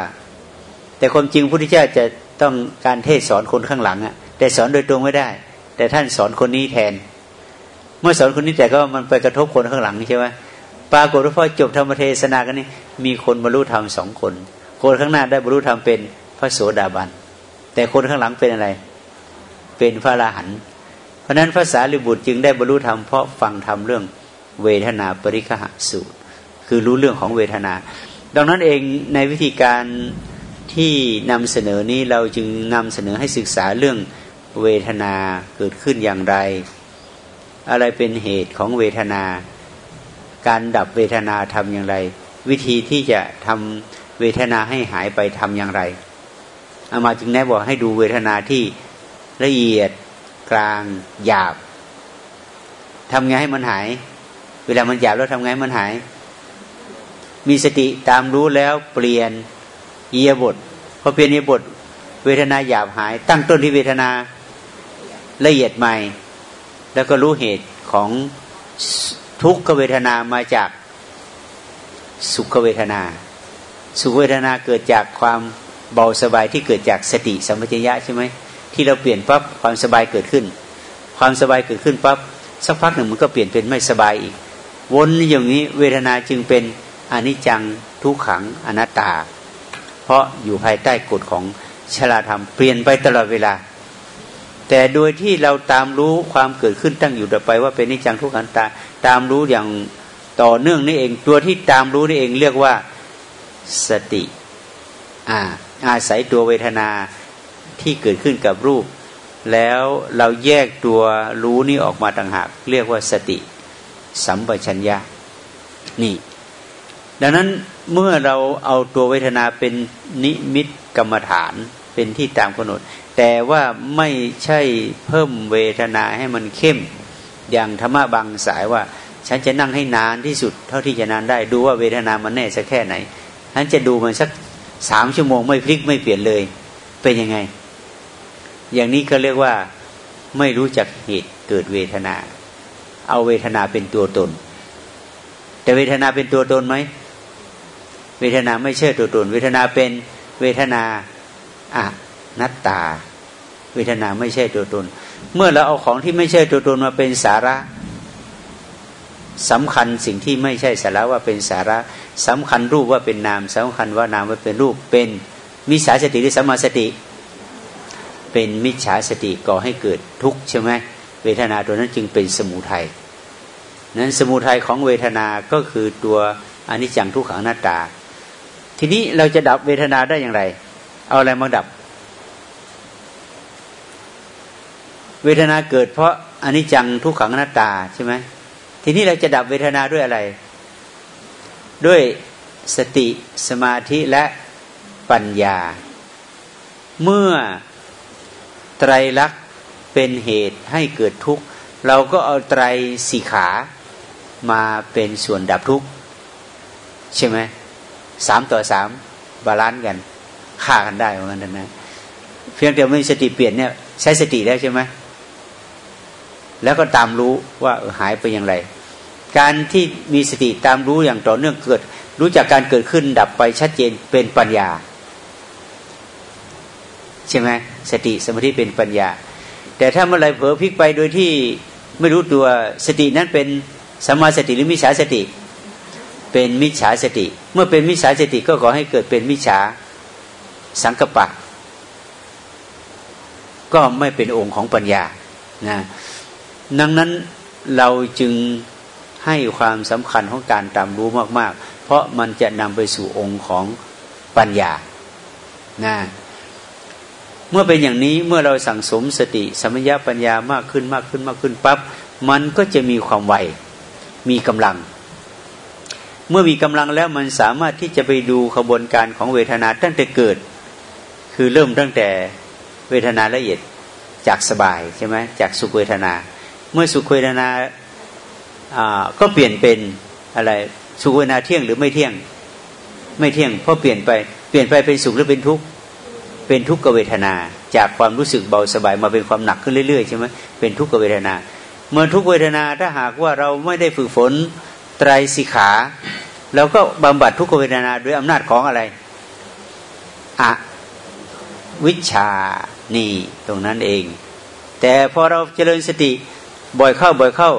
แต่ความจริงพระพุทธเจ้าจะต้องการเทศสอนคนข้างหลังอะแต่สอนโดยตรงไม่ได้ แต่ท่านสอนคนนี้แทน มื่อสอนคนนี้แต่ก็มันไปกระทบคนข้างหลังใช่ไหมปรากฏว่าพอจบธรรมเทศนากันนี่มีคนบรรลุธรรมสองคน คนข้างหน้าได้บรรลุธรรมเป็นพระโสดาบัน แต่คนข้างหลังเป็นอะไร เป็นพระอรหันต์เพราะนั้นภาษาลิบุตรจึงได้บรรลุธรรมเพราะฟังธรรมเรื่องเวทนาปริคหสูตร คือรู้เรื่องของเวทนา ดังนั้นเองในวิธีการที่นำเสนอนี้เราจึงนำเสนอให้ศึกษาเรื่องเวทนาเกิดขึ้นอย่างไร อะไรเป็นเหตุของเวทนา การดับเวทนาทำอย่างไร วิธีที่จะทำเวทนาให้หายไปทำอย่างไรอามาจึงแนะบอกให้ดูเวทนาที่ละเอียดกลางหยาบทำไงให้มันหาย เวลามันหยาบแล้วทำไงมันหาย มีสติตามรู้แล้วเปลี่ยนเอียบทพอเปลี่ยนเอียบท เวทนาหยาบหาย ตั้งต้นที่เวทนาละเอียดใหม่ แล้วก็รู้เหตุของทุกขเวทนามาจากสุขเวทนา สุขเวทนาเกิดจากความเบาสบายที่เกิดจากสติสัมปชัญญะใช่ไหมที่เราเปลี่ยนปั๊บความสบายเกิดขึ้น ความสบายเกิดขึ้นปั๊บสักพักหนึ่งมันก็เปลี่ยนเป็นไม่สบายอีก วนอย่างนี้เวทนาจึงเป็นอนิจจังทุกขังอนัตตา เพราะอยู่ภายใต้กฎของชราธรรมเปลี่ยนไปตลอดเวลา แต่โดยที่เราตามรู้ความเกิดขึ้นตั้งอยู่ต่อไปว่าเป็นนิจังทุกขังตา ตามรู้อย่างต่อเนื่องนี่เอง ตัวที่ตามรู้นี่เองเรียกว่าสติอ่าอาศัยตัวเวทนาที่เกิดขึ้นกับรูป แล้วเราแยกตัวรู้นี่ออกมาต่างหากเรียกว่าสติ สัมปชัญญะนี่ ดังนั้นเมื่อเราเอาตัวเวทนาเป็นนิมิตกรรมฐานเป็นที่ตามกำหนด แต่ว่าไม่ใช่เพิ่มเวทนาให้มันเข้ม อย่างธรรมะบางสายว่า ฉันจะนั่งให้นานที่สุด เท่าที่จะนานได้ดูว่าเวทนามันแน่สักแค่ไหนฉันจะดูมันสักสามชั่วโมงไม่พลิกไม่เปลี่ยนเลยเป็นยังไง อย่างนี้ก็เรียกว่าไม่รู้จักเหตุเกิดเวทนา เอาเวทนาเป็นตัวตน แต่เวทนาเป็นตัวตนไหมเวทนาไม่ใช่ตัวตน เวทนาเป็นเวทนาอะ นัตตา เวทนาไม่ใช่ตัวตน เมื่อเราเอาของที่ไม่ใช่ตัวตนมาเป็นสาระสำคัญสิ่งที่ไม่ใช่สาระว่าเป็นสาระสำคัญรูปว่าเป็นนามสำคัญว่านามว่าเป็นรูปเป็นมิจฉาสติหรือสัมมาสติ เป็นมิจฉาสติก่อให้เกิดทุกข์ใช่ไหมเวทนาตัวนั้นจึงเป็นสมุทัยนั้นสมุทัยของเวทนาก็คือตัวอนิจจังทุกขังหน้าตา ทีนี้เราจะดับเวทนาได้อย่างไร เอาอะไรมาดับ เวทนาเกิดเพราะอนิจจังทุกขังหน้าตาใช่ไหมทีนี้เราจะดับเวทนาด้วยอะไร ด้วยสติสมาธิและปัญญา เมื่อไตรลักษณ์เป็นเหตุให้เกิดทุกข์ เราก็เอาไตรสิกขามาเป็นส่วนดับทุกข์ ใช่ไหมสามต่อสาม balance กันฆ่ากันได้เหมือนกันนะเพียงแต่ไม่มีสติเปลี่ยนเนี่ยใช้สติแล้วใช่ไหม แล้วก็ตามรู้ว่าหายไปอย่างไร การที่มีสติตามรู้อย่างต่อเนื่องเกิด รู้จักการเกิดขึ้นดับไปชัดเจนเป็นปัญญา ใช่ไหมสติสมาธิเป็นปัญญา แต่ถ้าเมื่อไรเผลอพลิกไปโดยที่ไม่รู้ตัวสตินั้นเป็นสัมมาสติหรือมิจฉาสติ เป็นมิจฉาสติ เมื่อเป็นมิจฉาสติก็ขอให้เกิดเป็นมิจฉาสังกปะ ก็ไม่เป็นองค์ของปัญญานะ ดังนั้นเราจึงให้ความสำคัญของการตามรู้มาก ๆ เพราะมันจะนำไปสู่องค์ของปัญญานะเมื่อเป็นอย่างนี้เมื่อเราสั่งสมสติสัมยาปัญญามากขึ้นมากขึ้นมากขึ้นปั๊บมันก็จะมีความไวมีกำลัง เมื่อมีกำลังแล้วมันสามารถที่จะไปดูขบวนการของเวทนาตั้งแต่เกิด คือเริ่มตั้งแต่เวทนาละเอียดจากสบายใช่ไหมจากสุขเวทนา เมื่อสุขเวทนาก็เปลี่ยนเป็นอะไร สุขเวทนาเที่ยงหรือไม่เที่ยง ไม่เที่ยงเพราะเปลี่ยนไปเปลี่ยนไปเป็นสุขหรือเป็นทุกข์เป็นทุกขเวทนา จากความรู้สึกเบาสบายมาเป็นความหนักขึ้นเรื่อยๆใช่ไหมเป็นทุกขเวทนา เมื่อทุกเวทนาถ้าหากว่าเราไม่ได้ฝึกฝนไตรสิขาเราก็บำบัดทุกขเวทนาด้วยอำนาจของอะไรอะวิชานี่ตรงนั้นเอง แต่พอเราเจริญสติ บ่อยเข้าบ่อยเข้า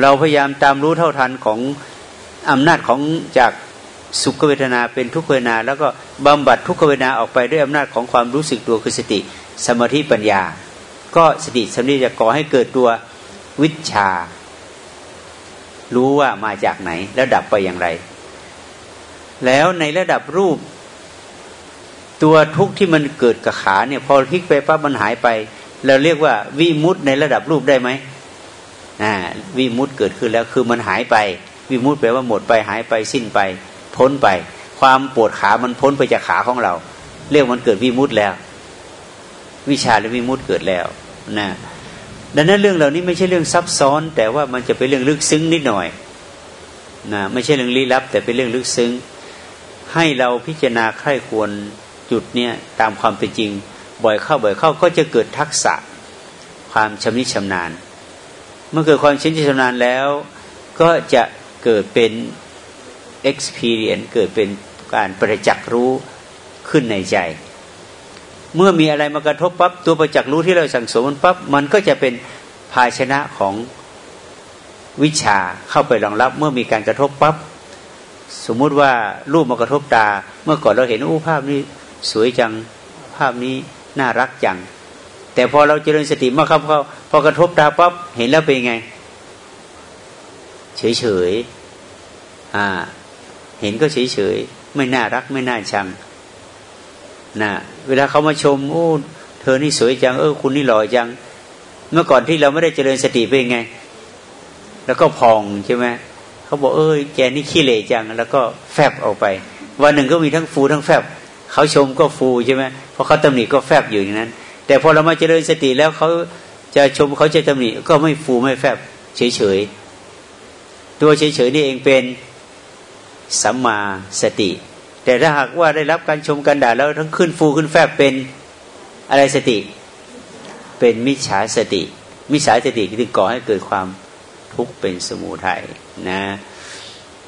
เราพยายามตามรู้เท่าทันของอำนาจของจากสุขเวทนาเป็นทุกขเวทนา แล้วก็บำบัดทุกขเวทนาออกไปด้วยอำนาจของความรู้สึกตัวคือสติสมาธิปัญญา ก็สติสมาธิจะก่อให้เกิดตัววิชา รู้ว่ามาจากไหนแล้วดับไปอย่างไร แล้วในระดับรูป ตัวทุกข์ที่มันเกิดกับขาเนี่ยพอพลิกไปปั๊บมันหายไป เราเรียกว่าวิมุตในระดับรูปได้ไหม วิมุตเกิดขึ้นแล้วคือมันหายไป วิมุตแปลว่าหมดไปหายไปสิ้นไป พ้นไป ความปวดขามันพ้นไปจากขาของเรา เรียกมันเกิดวิมุตแล้ว วิชาและวิมุตเกิดแล้วนะดังนั้นเรื่องเหล่านี้ไม่ใช่เรื่องซับซ้อน แต่ว่ามันจะเป็นเรื่องลึกซึ้งนิดหน่อยนะไม่ใช่เรื่องลี้ลับ แต่เป็นเรื่องลึกซึ้ง ให้เราพิจารณาใคร่ควรจุดเนี้ยตามความเป็นจริง บ่อยเข้าบ่อยเข้าก็จะเกิดทักษะความชำนิชำนาญ เมื่อเกิดความชำนิชำนาญแล้ว ก็จะเกิดเป็น experience เกิดเป็นการประจักษ์รู้ขึ้นในใจ เมื่อมีอะไรมากระทบปั๊บตัวประจักษ์รู้ที่เราสั่งสมมันปั๊บมันก็จะเป็นภาชนะของวิชาเข้าไปรองรับ เมื่อมีการกระทบปั๊บสมมุติว่ารูปมากระทบตา เมื่อก่อนเราเห็นโอ้ภาพนี้สวยจังภาพนี้น่ารักจัง แต่พอเราเจริญสติมากครับเขาพอกระทบตาปั๊บเห็นแล้วเป็นไง เฉยเฉยอ่า เห็นก็เฉยเฉยไม่น่ารักไม่น่าชังนะเวลาเขามาชมโอ้เธอนี่สวยจัง เออ คุณนี่หล่อจัง เมื่อก่อนที่เราไม่ได้เจริญสติเป็นไง แล้วก็พองใช่ไหมเขาบอกเอ้ยแกนี่ขี้เหร่จัง แล้วก็แฟบออกไป วันหนึ่งก็มีทั้งฟูทั้งแฟบเขาชมก็ฟูใช่ไหมพอเขาตำหนิก็แฟบอยู่อย่างนั้น แต่พอเรามาเจริญสติแล้วเขาจะชมเขาจะตำหนิก็ไม่ฟูไม่แฟบเฉยเฉยตัวเฉยเฉยนี่เองเป็นสัมมาสติ แต่ถ้าหากว่าได้รับการชมกันด่าแล้วทั้งขึ้นฟูขึ้นแฟบเป็นอะไรสติ เป็นมิจฉาสติ มิจฉาสติที่ก่อให้เกิดความทุกข์เป็นสมุทัยนะ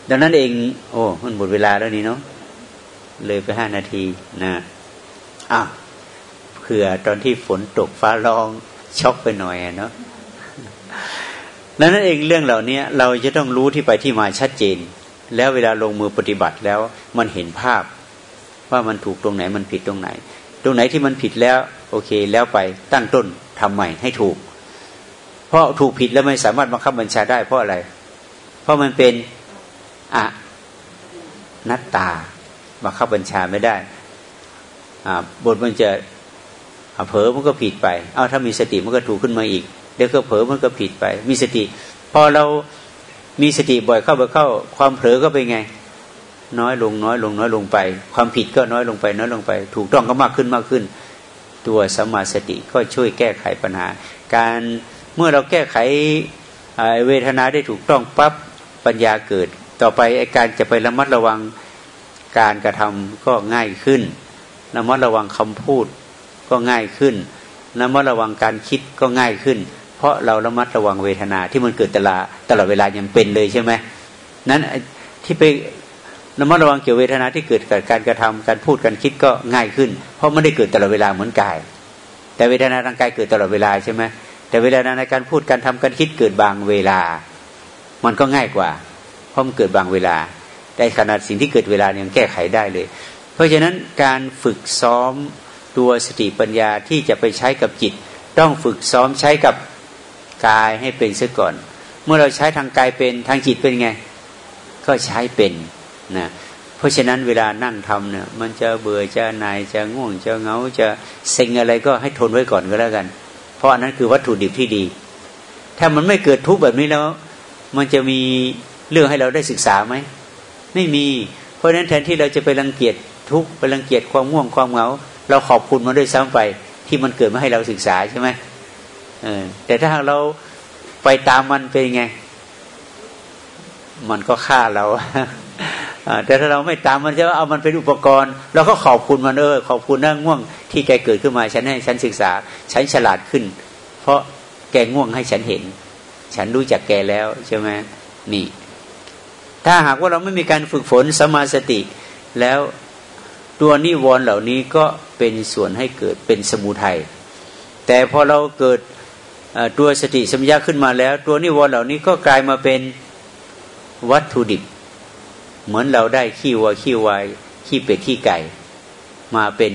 ดังนั้นเอง โอ้ มันหมดเวลาแล้วนี่เนาะเลยไปห้านาทีนะอะ เผื่อตอนที่ฝนตกฟ้าร้องช็อกไปหน่อยเนาะนั้นเองเรื่องเหล่านี้เราจะต้องรู้ที่ไปที่มาชัดเจน แล้วเวลาลงมือปฏิบัติแล้วมันเห็นภาพ ว่ามันถูกตรงไหนมันผิดตรงไหน ตรงไหนที่มันผิดแล้ว โอเค แล้วไปตั้งต้นทำใหม่ให้ถูก เพราะถูกผิดแล้วไม่สามารถบังคับบัญชาได้เพราะอะไร เพราะมันเป็นอะนัตตาบังคับบัญชาไม่ได้บทมันจะ เผลอมันก็ผิดไป เอาถ้ามีสติมันก็ถูกขึ้นมาอีก เดี๋ยวก็เผลอมันก็ผิดไป มีสติ พอเรามีสติบ่อยเข้าบ่อยเข้า ความเผลอก็เป็นไง น้อยลงน้อยลงน้อยลงไป ความผิดก็น้อยลงไป น้อยลงไป ถูกต้องก็มากขึ้นมากขึ้น ตัวสมาสติก็ช่วยแก้ไขปัญหา การเมื่อเราแก้ไขเวทนาได้ถูกต้องปั๊บปัญญาเกิด ต่อไปไอการจะไประมัดระวังการกระทำก็ง่ายขึ้นระมัดระวังคำพูด ก็ง่ายขึ้นระมัดระวังการคิดก็ง่ายขึ้น เพราะเราระมัดระวังเวทนาที่มันเกิดตลาตลอดเวลายังเป็นเลยใช่ไหมนั้นที่ไประมัดระวังเกี่ยวเวทนาที่เกิดกับการกระทำการพูดการคิดก็ง่ายขึ้น เพราะไม่ได้เกิดตลอดเวลาเหมือนกาย แต่เวทนาทางกายเกิดตลอดเวลาใช่ไหมแต่เวลาในการพูดการทำการคิดเกิดบางเวลา มันก็ง่ายกว่า เพราะมันเกิดบางเวลา แต่ขนาดสิ่งที่เกิดเวลายังแก้ไขได้เลย เพราะฉะนั้นการฝึกซ้อม ตัวสติปัญญาที่จะไปใช้กับจิต ต้องฝึกซ้อมใช้กับกายให้เป็นซะก่อน เมื่อเราใช้ทางกายเป็นทางจิตเป็นไง ก็ใช้เป็นนะเพราะฉะนั้นเวลานั่งทำเนี่ยมันจะเบื่อจะนายจะง่วงจะเงาจะเซ็งอะไรก็ให้ทนไว้ก่อนก็แล้วกัน เพราะอันนั้นคือวัตถุดิบที่ดี ถ้ามันไม่เกิดทุกข์แบบนี้แล้ว มันจะมีเรื่องให้เราได้ศึกษาไหมไม่มี เพราะฉะนั้นแทนที่เราจะไปรังเกียจทุกข์ไปรังเกียจความง่วงความเหงา เราขอบคุณมันด้วยซ้ำไปที่มันเกิดมาให้เราศึกษาใช่ไหมเออแต่ถ้าเราไปตามมันเป็นไง มันก็ฆ่าเราแต่ถ้าเราไม่ตามมันจะเอามันเป็นอุปกรณ์เราก็ขอบคุณมันเออขอบคุณนะง่วงที่แกเกิดขึ้นมาฉันให้ฉันศึกษา ฉันฉลาดขึ้น เพราะแกง่วงให้ฉันเห็น ฉันรู้จักแกแล้วใช่ไหมนี่ ถ้าหากว่าเราไม่มีการฝึกฝนสมาสติแล้ว ตัวนิวรณ์เหล่านี้ก็เป็นส่วนให้เกิดเป็นสมุทัยแต่พอเราเกิดตัวสติสัมยาขึ้นมาแล้ว ตัวนิวรณ์เหล่านี้ก็กลายมาเป็นวัตถุดิบ เหมือนเราได้ขี้วัวขี้วายขี้เป็ดขี้ไก่ มาเป็น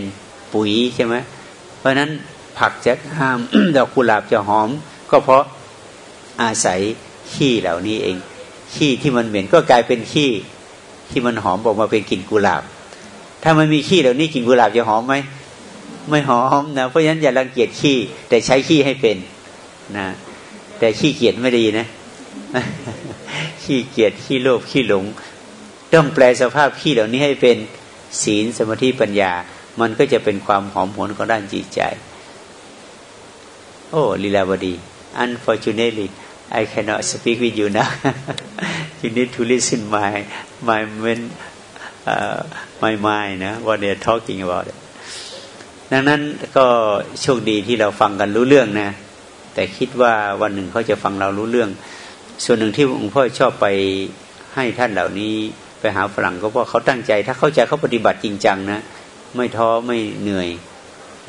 ปุ๋ยใช่ไหมเพราะนั้นผักจะห้ามดอกกุหลาบจะหอม ก็เพราะอาศัยขี้เหล่านี้เอง ขี้ที่มันเหม็นก็กลายเป็นขี้ที่มันหอมออกมาเป็นกลิ่นกุหลาบ ถ้ามันมีขี้เหล่านี้กลิ่นกุหลาบจะหอมไหมไม่หอมนะเพราะฉะนั้นอย่ารังเกียจขี้ แต่ใช้ขี้ให้เป็นนะ แต่ขี้เกียจไม่ดีนะ ขี้เกียจขี้โลภขี้หลง ต้องแปลสภาพขี้เหล่านี้ให้เป็นศีลสมาธิปัญญา มันก็จะเป็นความหอมหวนของด้านจิตใจ โอ้ลีลาวดี unfortunately I cannot speak with you now you need to listen my my uh, my mind นะ what they are talking about ดังนั้นก็โชคดีที่เราฟังกันรู้เรื่องนะ แต่คิดว่าวันหนึ่งเขาจะฟังเรารู้เรื่อง ส่วนหนึ่งที่หลวงพ่อชอบไปให้ท่านเหล่านี้ไปหาฝรั่งก็เพราะเขาตั้งใจ ถ้าเข้าใจเขาปฏิบัติจริงจังนะ ไม่ท้อไม่เหนื่อย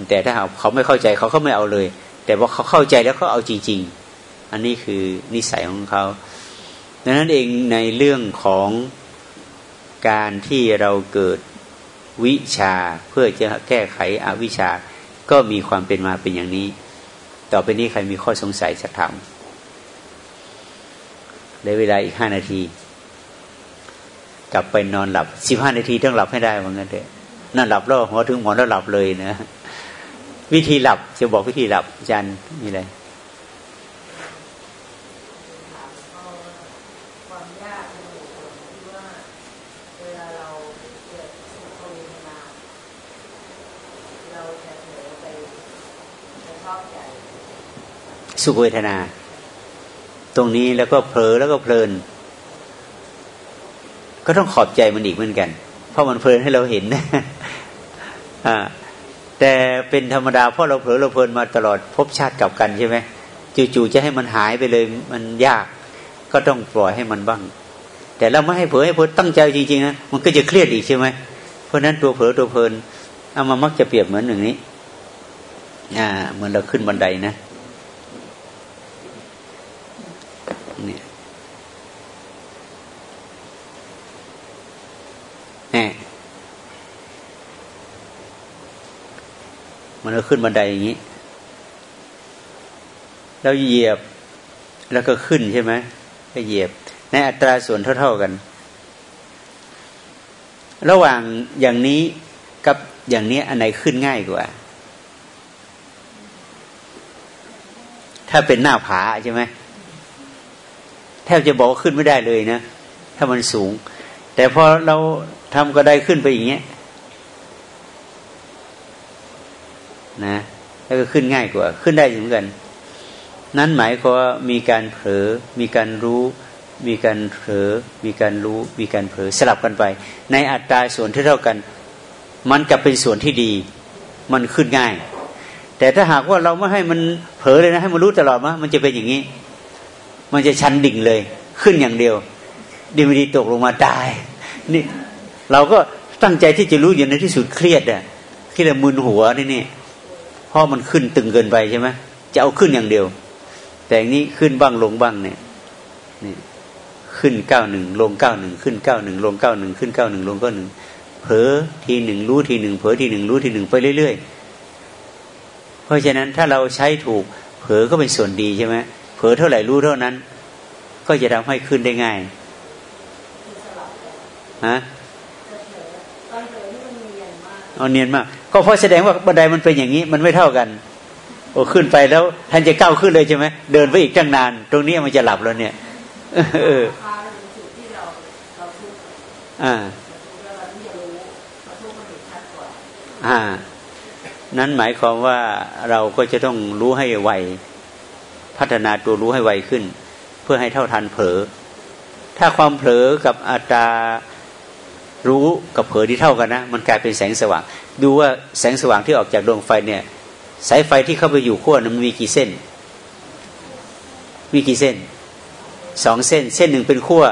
แต่ถ้าเขาไม่เข้าใจเขาเขาไม่เอาเลย แต่ว่าเขาเข้าใจแล้วเขาเอาจริง ๆ อันนี้คือนิสัยของเขาดังนั้นเองในเรื่องของ การที่เราเกิดวิชาเพื่อจะแก้ไขอวิชา ก็มีความเป็นมาเป็นอย่างนี้ ต่อไปนี้ใครมีข้อสงสัยสักถามเหลือเวลาอีกห้านาที กลับไปนอนหลับสิบห้านาทีต้องหลับให้ได้เหมือนกันเถอะนั่นหลับแล้วหัวถึงหมอนแล้วหลับเลยนะ วิธีหลับจะบอกวิธีหลับอาจารย์มีอะไร สุขเวทนา ตรงนี้แล้วก็เผลอแล้วก็เพลิน ก็ต้องขอบใจมันอีกเหมือนกัน เพราะมันเพลินให้เราเห็นแต่เป็นธรรมดาเพราะเราเผลอเราเพลินมาตลอดพบชาติกับกันใช่ไหมจู่ๆจะให้มันหายไปเลยมันยาก ก็ต้องปล่อยให้มันบ้าง แต่เราไม่ให้เผลอให้เพลินตั้งใจจริงๆนะมันก็จะเครียดอีกใช่ไหมเพราะนั้นตัวเผลอตัวเพลินเอามามักจะเปรียบเหมือนหนึ่งนี้ อ่าเหมือนเราขึ้นบันไดนะเนี่ยแน่มันก็ขึ้นบันไดอย่างนี้ แล้วเหยียบแล้วก็ขึ้นใช่ไหมก็เหยียบ ในอัตราส่วนเท่า ๆกัน ระหว่างอย่างนี้กับอย่างนี้อันไหนขึ้นง่ายกว่า ถ้าเป็นหน้าผาใช่ไหมแทบจะบอกว่าขึ้นไม่ได้เลยนะ ถ้ามันสูง แต่พอเราทำก็ได้ขึ้นไปอย่างเงี้ยนะแล้วก็ขึ้นง่ายกว่า ขึ้นได้เหมือนกัน นั้นหมายความว่ามีการเผลอมีการรู้ มีการเผลอมีการรู้ มีการเผลอสลับกันไป ในอัตราส่วนที่เท่ากัน มันกลับเป็นส่วนที่ดี มันขึ้นง่าย แต่ถ้าหากว่าเราไม่ให้มันเผลอเลยนะให้มันรู้ตลอดมามันจะเป็นอย่างนี้ มันจะชันดิ่งเลย ขึ้นอย่างเดียว ดีไม่ดีตกลงมาตาย นี่ เราก็ตั้งใจที่จะรู้อย่างในที่สุดเครียดอะที่เรามึนหัวนี่นี่เพราะมันขึ้นตึงเกินไปใช่ไหมจะเอาขึ้นอย่างเดียว แต่อันนี้ขึ้นบ้างลงบ้างเนี่ยนี่ขึ้นเก้าหนึ่งลงเก้าหนึ่งขึ้นเก้าหนึ่งลงเก้าหนึ่งขึ้นเก้าหนึ่งลงเก้าหนึ่งเผลอทีหนึ่งรู้ทีหนึ่งเผลอทีหนึ่งรู้ทีหนึ่งไปเรื่อยๆ ราะฉะนั้นถ้าเราใช้ถูก เผลอก็เป็นส่วนดีใช่ไหมเผลอเท่าไหร่รู้เท่านั้น ก็จะทำให้ขึ้นได้ง่ายฮะเอาเนียนมาก ก็เพราะแสดงว่าบันไดมันเป็นอย่างนี้ มันไม่เท่ากันโอ้ขึ้นไปแล้วท่านจะก้าวขึ้นเลยใช่ไหมเดินไปอีกตั้งนาน ตรงนี้มันจะหลับแล้วเนี่ยเอออ่าอ่า นั้นหมายความว่าเราก็จะต้องรู้ให้ไวพัฒนาตัวรู้ให้ไวขึ้น เพื่อให้เท่าทันเผลอถ้าความเผลอกับอัตรารู้กับเผลอที่เท่ากันนะ มันกลายเป็นแสงสว่าง ดูว่าแสงสว่างที่ออกจากดวงไฟเนี่ย สายไฟที่เข้าไปอยู่ขั้วนั้นมันมีกี่เส้น มีกี่เส้นสองเส้น เส้นหนึ่งเป็นขั้ว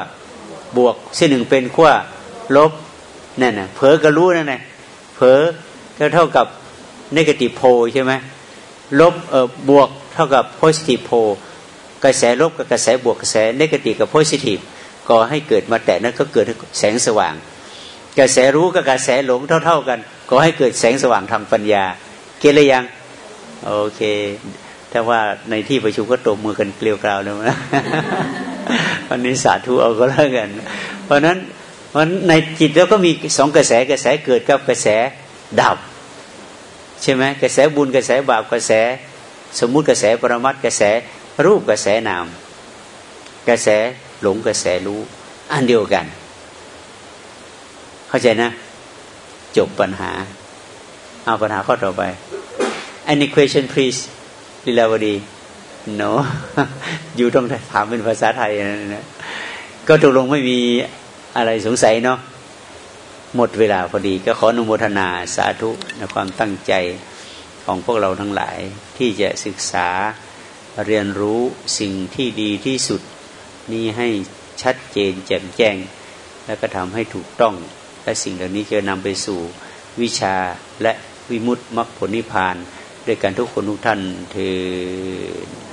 บวก เส้นหนึ่งเป็นขั้วลบนั่นนะเผลอก็รู้นั่นนะเผลอก็เท่ากับ นกาทีโพใช่ไหมลบเออบวกเท่ากับ positive pole กระแสลบกับกระแสบวกกระแสนกาทีกับ positive ก่อให้เกิดมาแต่นั้นก็เกิดแสงสว่าง กระแสรู้กับกระแสหลงเท่า ๆกันก่อให้เกิดแสงสว่างทางปัญญา เก็ตเลยยัง โอเคถ้าว่าในที่ประชุมก็ตบมือกันเกลียวกราวเลยนะวันนี้สาธุเอาก็แล้วกัน เพราะนั้นเพราะในจิตแล้วก็มีสองกระแสกระแสเกิดกับกระแสดับ ใช่ไหมกระแสบุญกระแสบาปกระแส สมมุติกระแสปรมัตกระแสรูปกระแสนาม กระแสหลงกระแสรู้อันเดียวกัน เข้าใจนะ จบปัญหา เอาปัญหาข้อต่อไป any question please ลิลาวดี no อยู่ต้องถามเป็นภาษาไทยนะก็ตกลงไม่มีอะไรสงสัยเนาะ หมดเวลาพอดีก็ขออนุโมทนาสาธุในความตั้งใจของพวกเราทั้งหลาย ที่จะศึกษาเรียนรู้สิ่งที่ดีที่สุด นี้ให้ชัดเจนแจ่มแจ้ง แล้วก็ทำให้ถูกต้อง และสิ่งเหล่านี้จะนำไปสู่วิชาและวิมุตติมรรคผลนิพพาน ด้วยกันทุกคนทุกท่านเทอ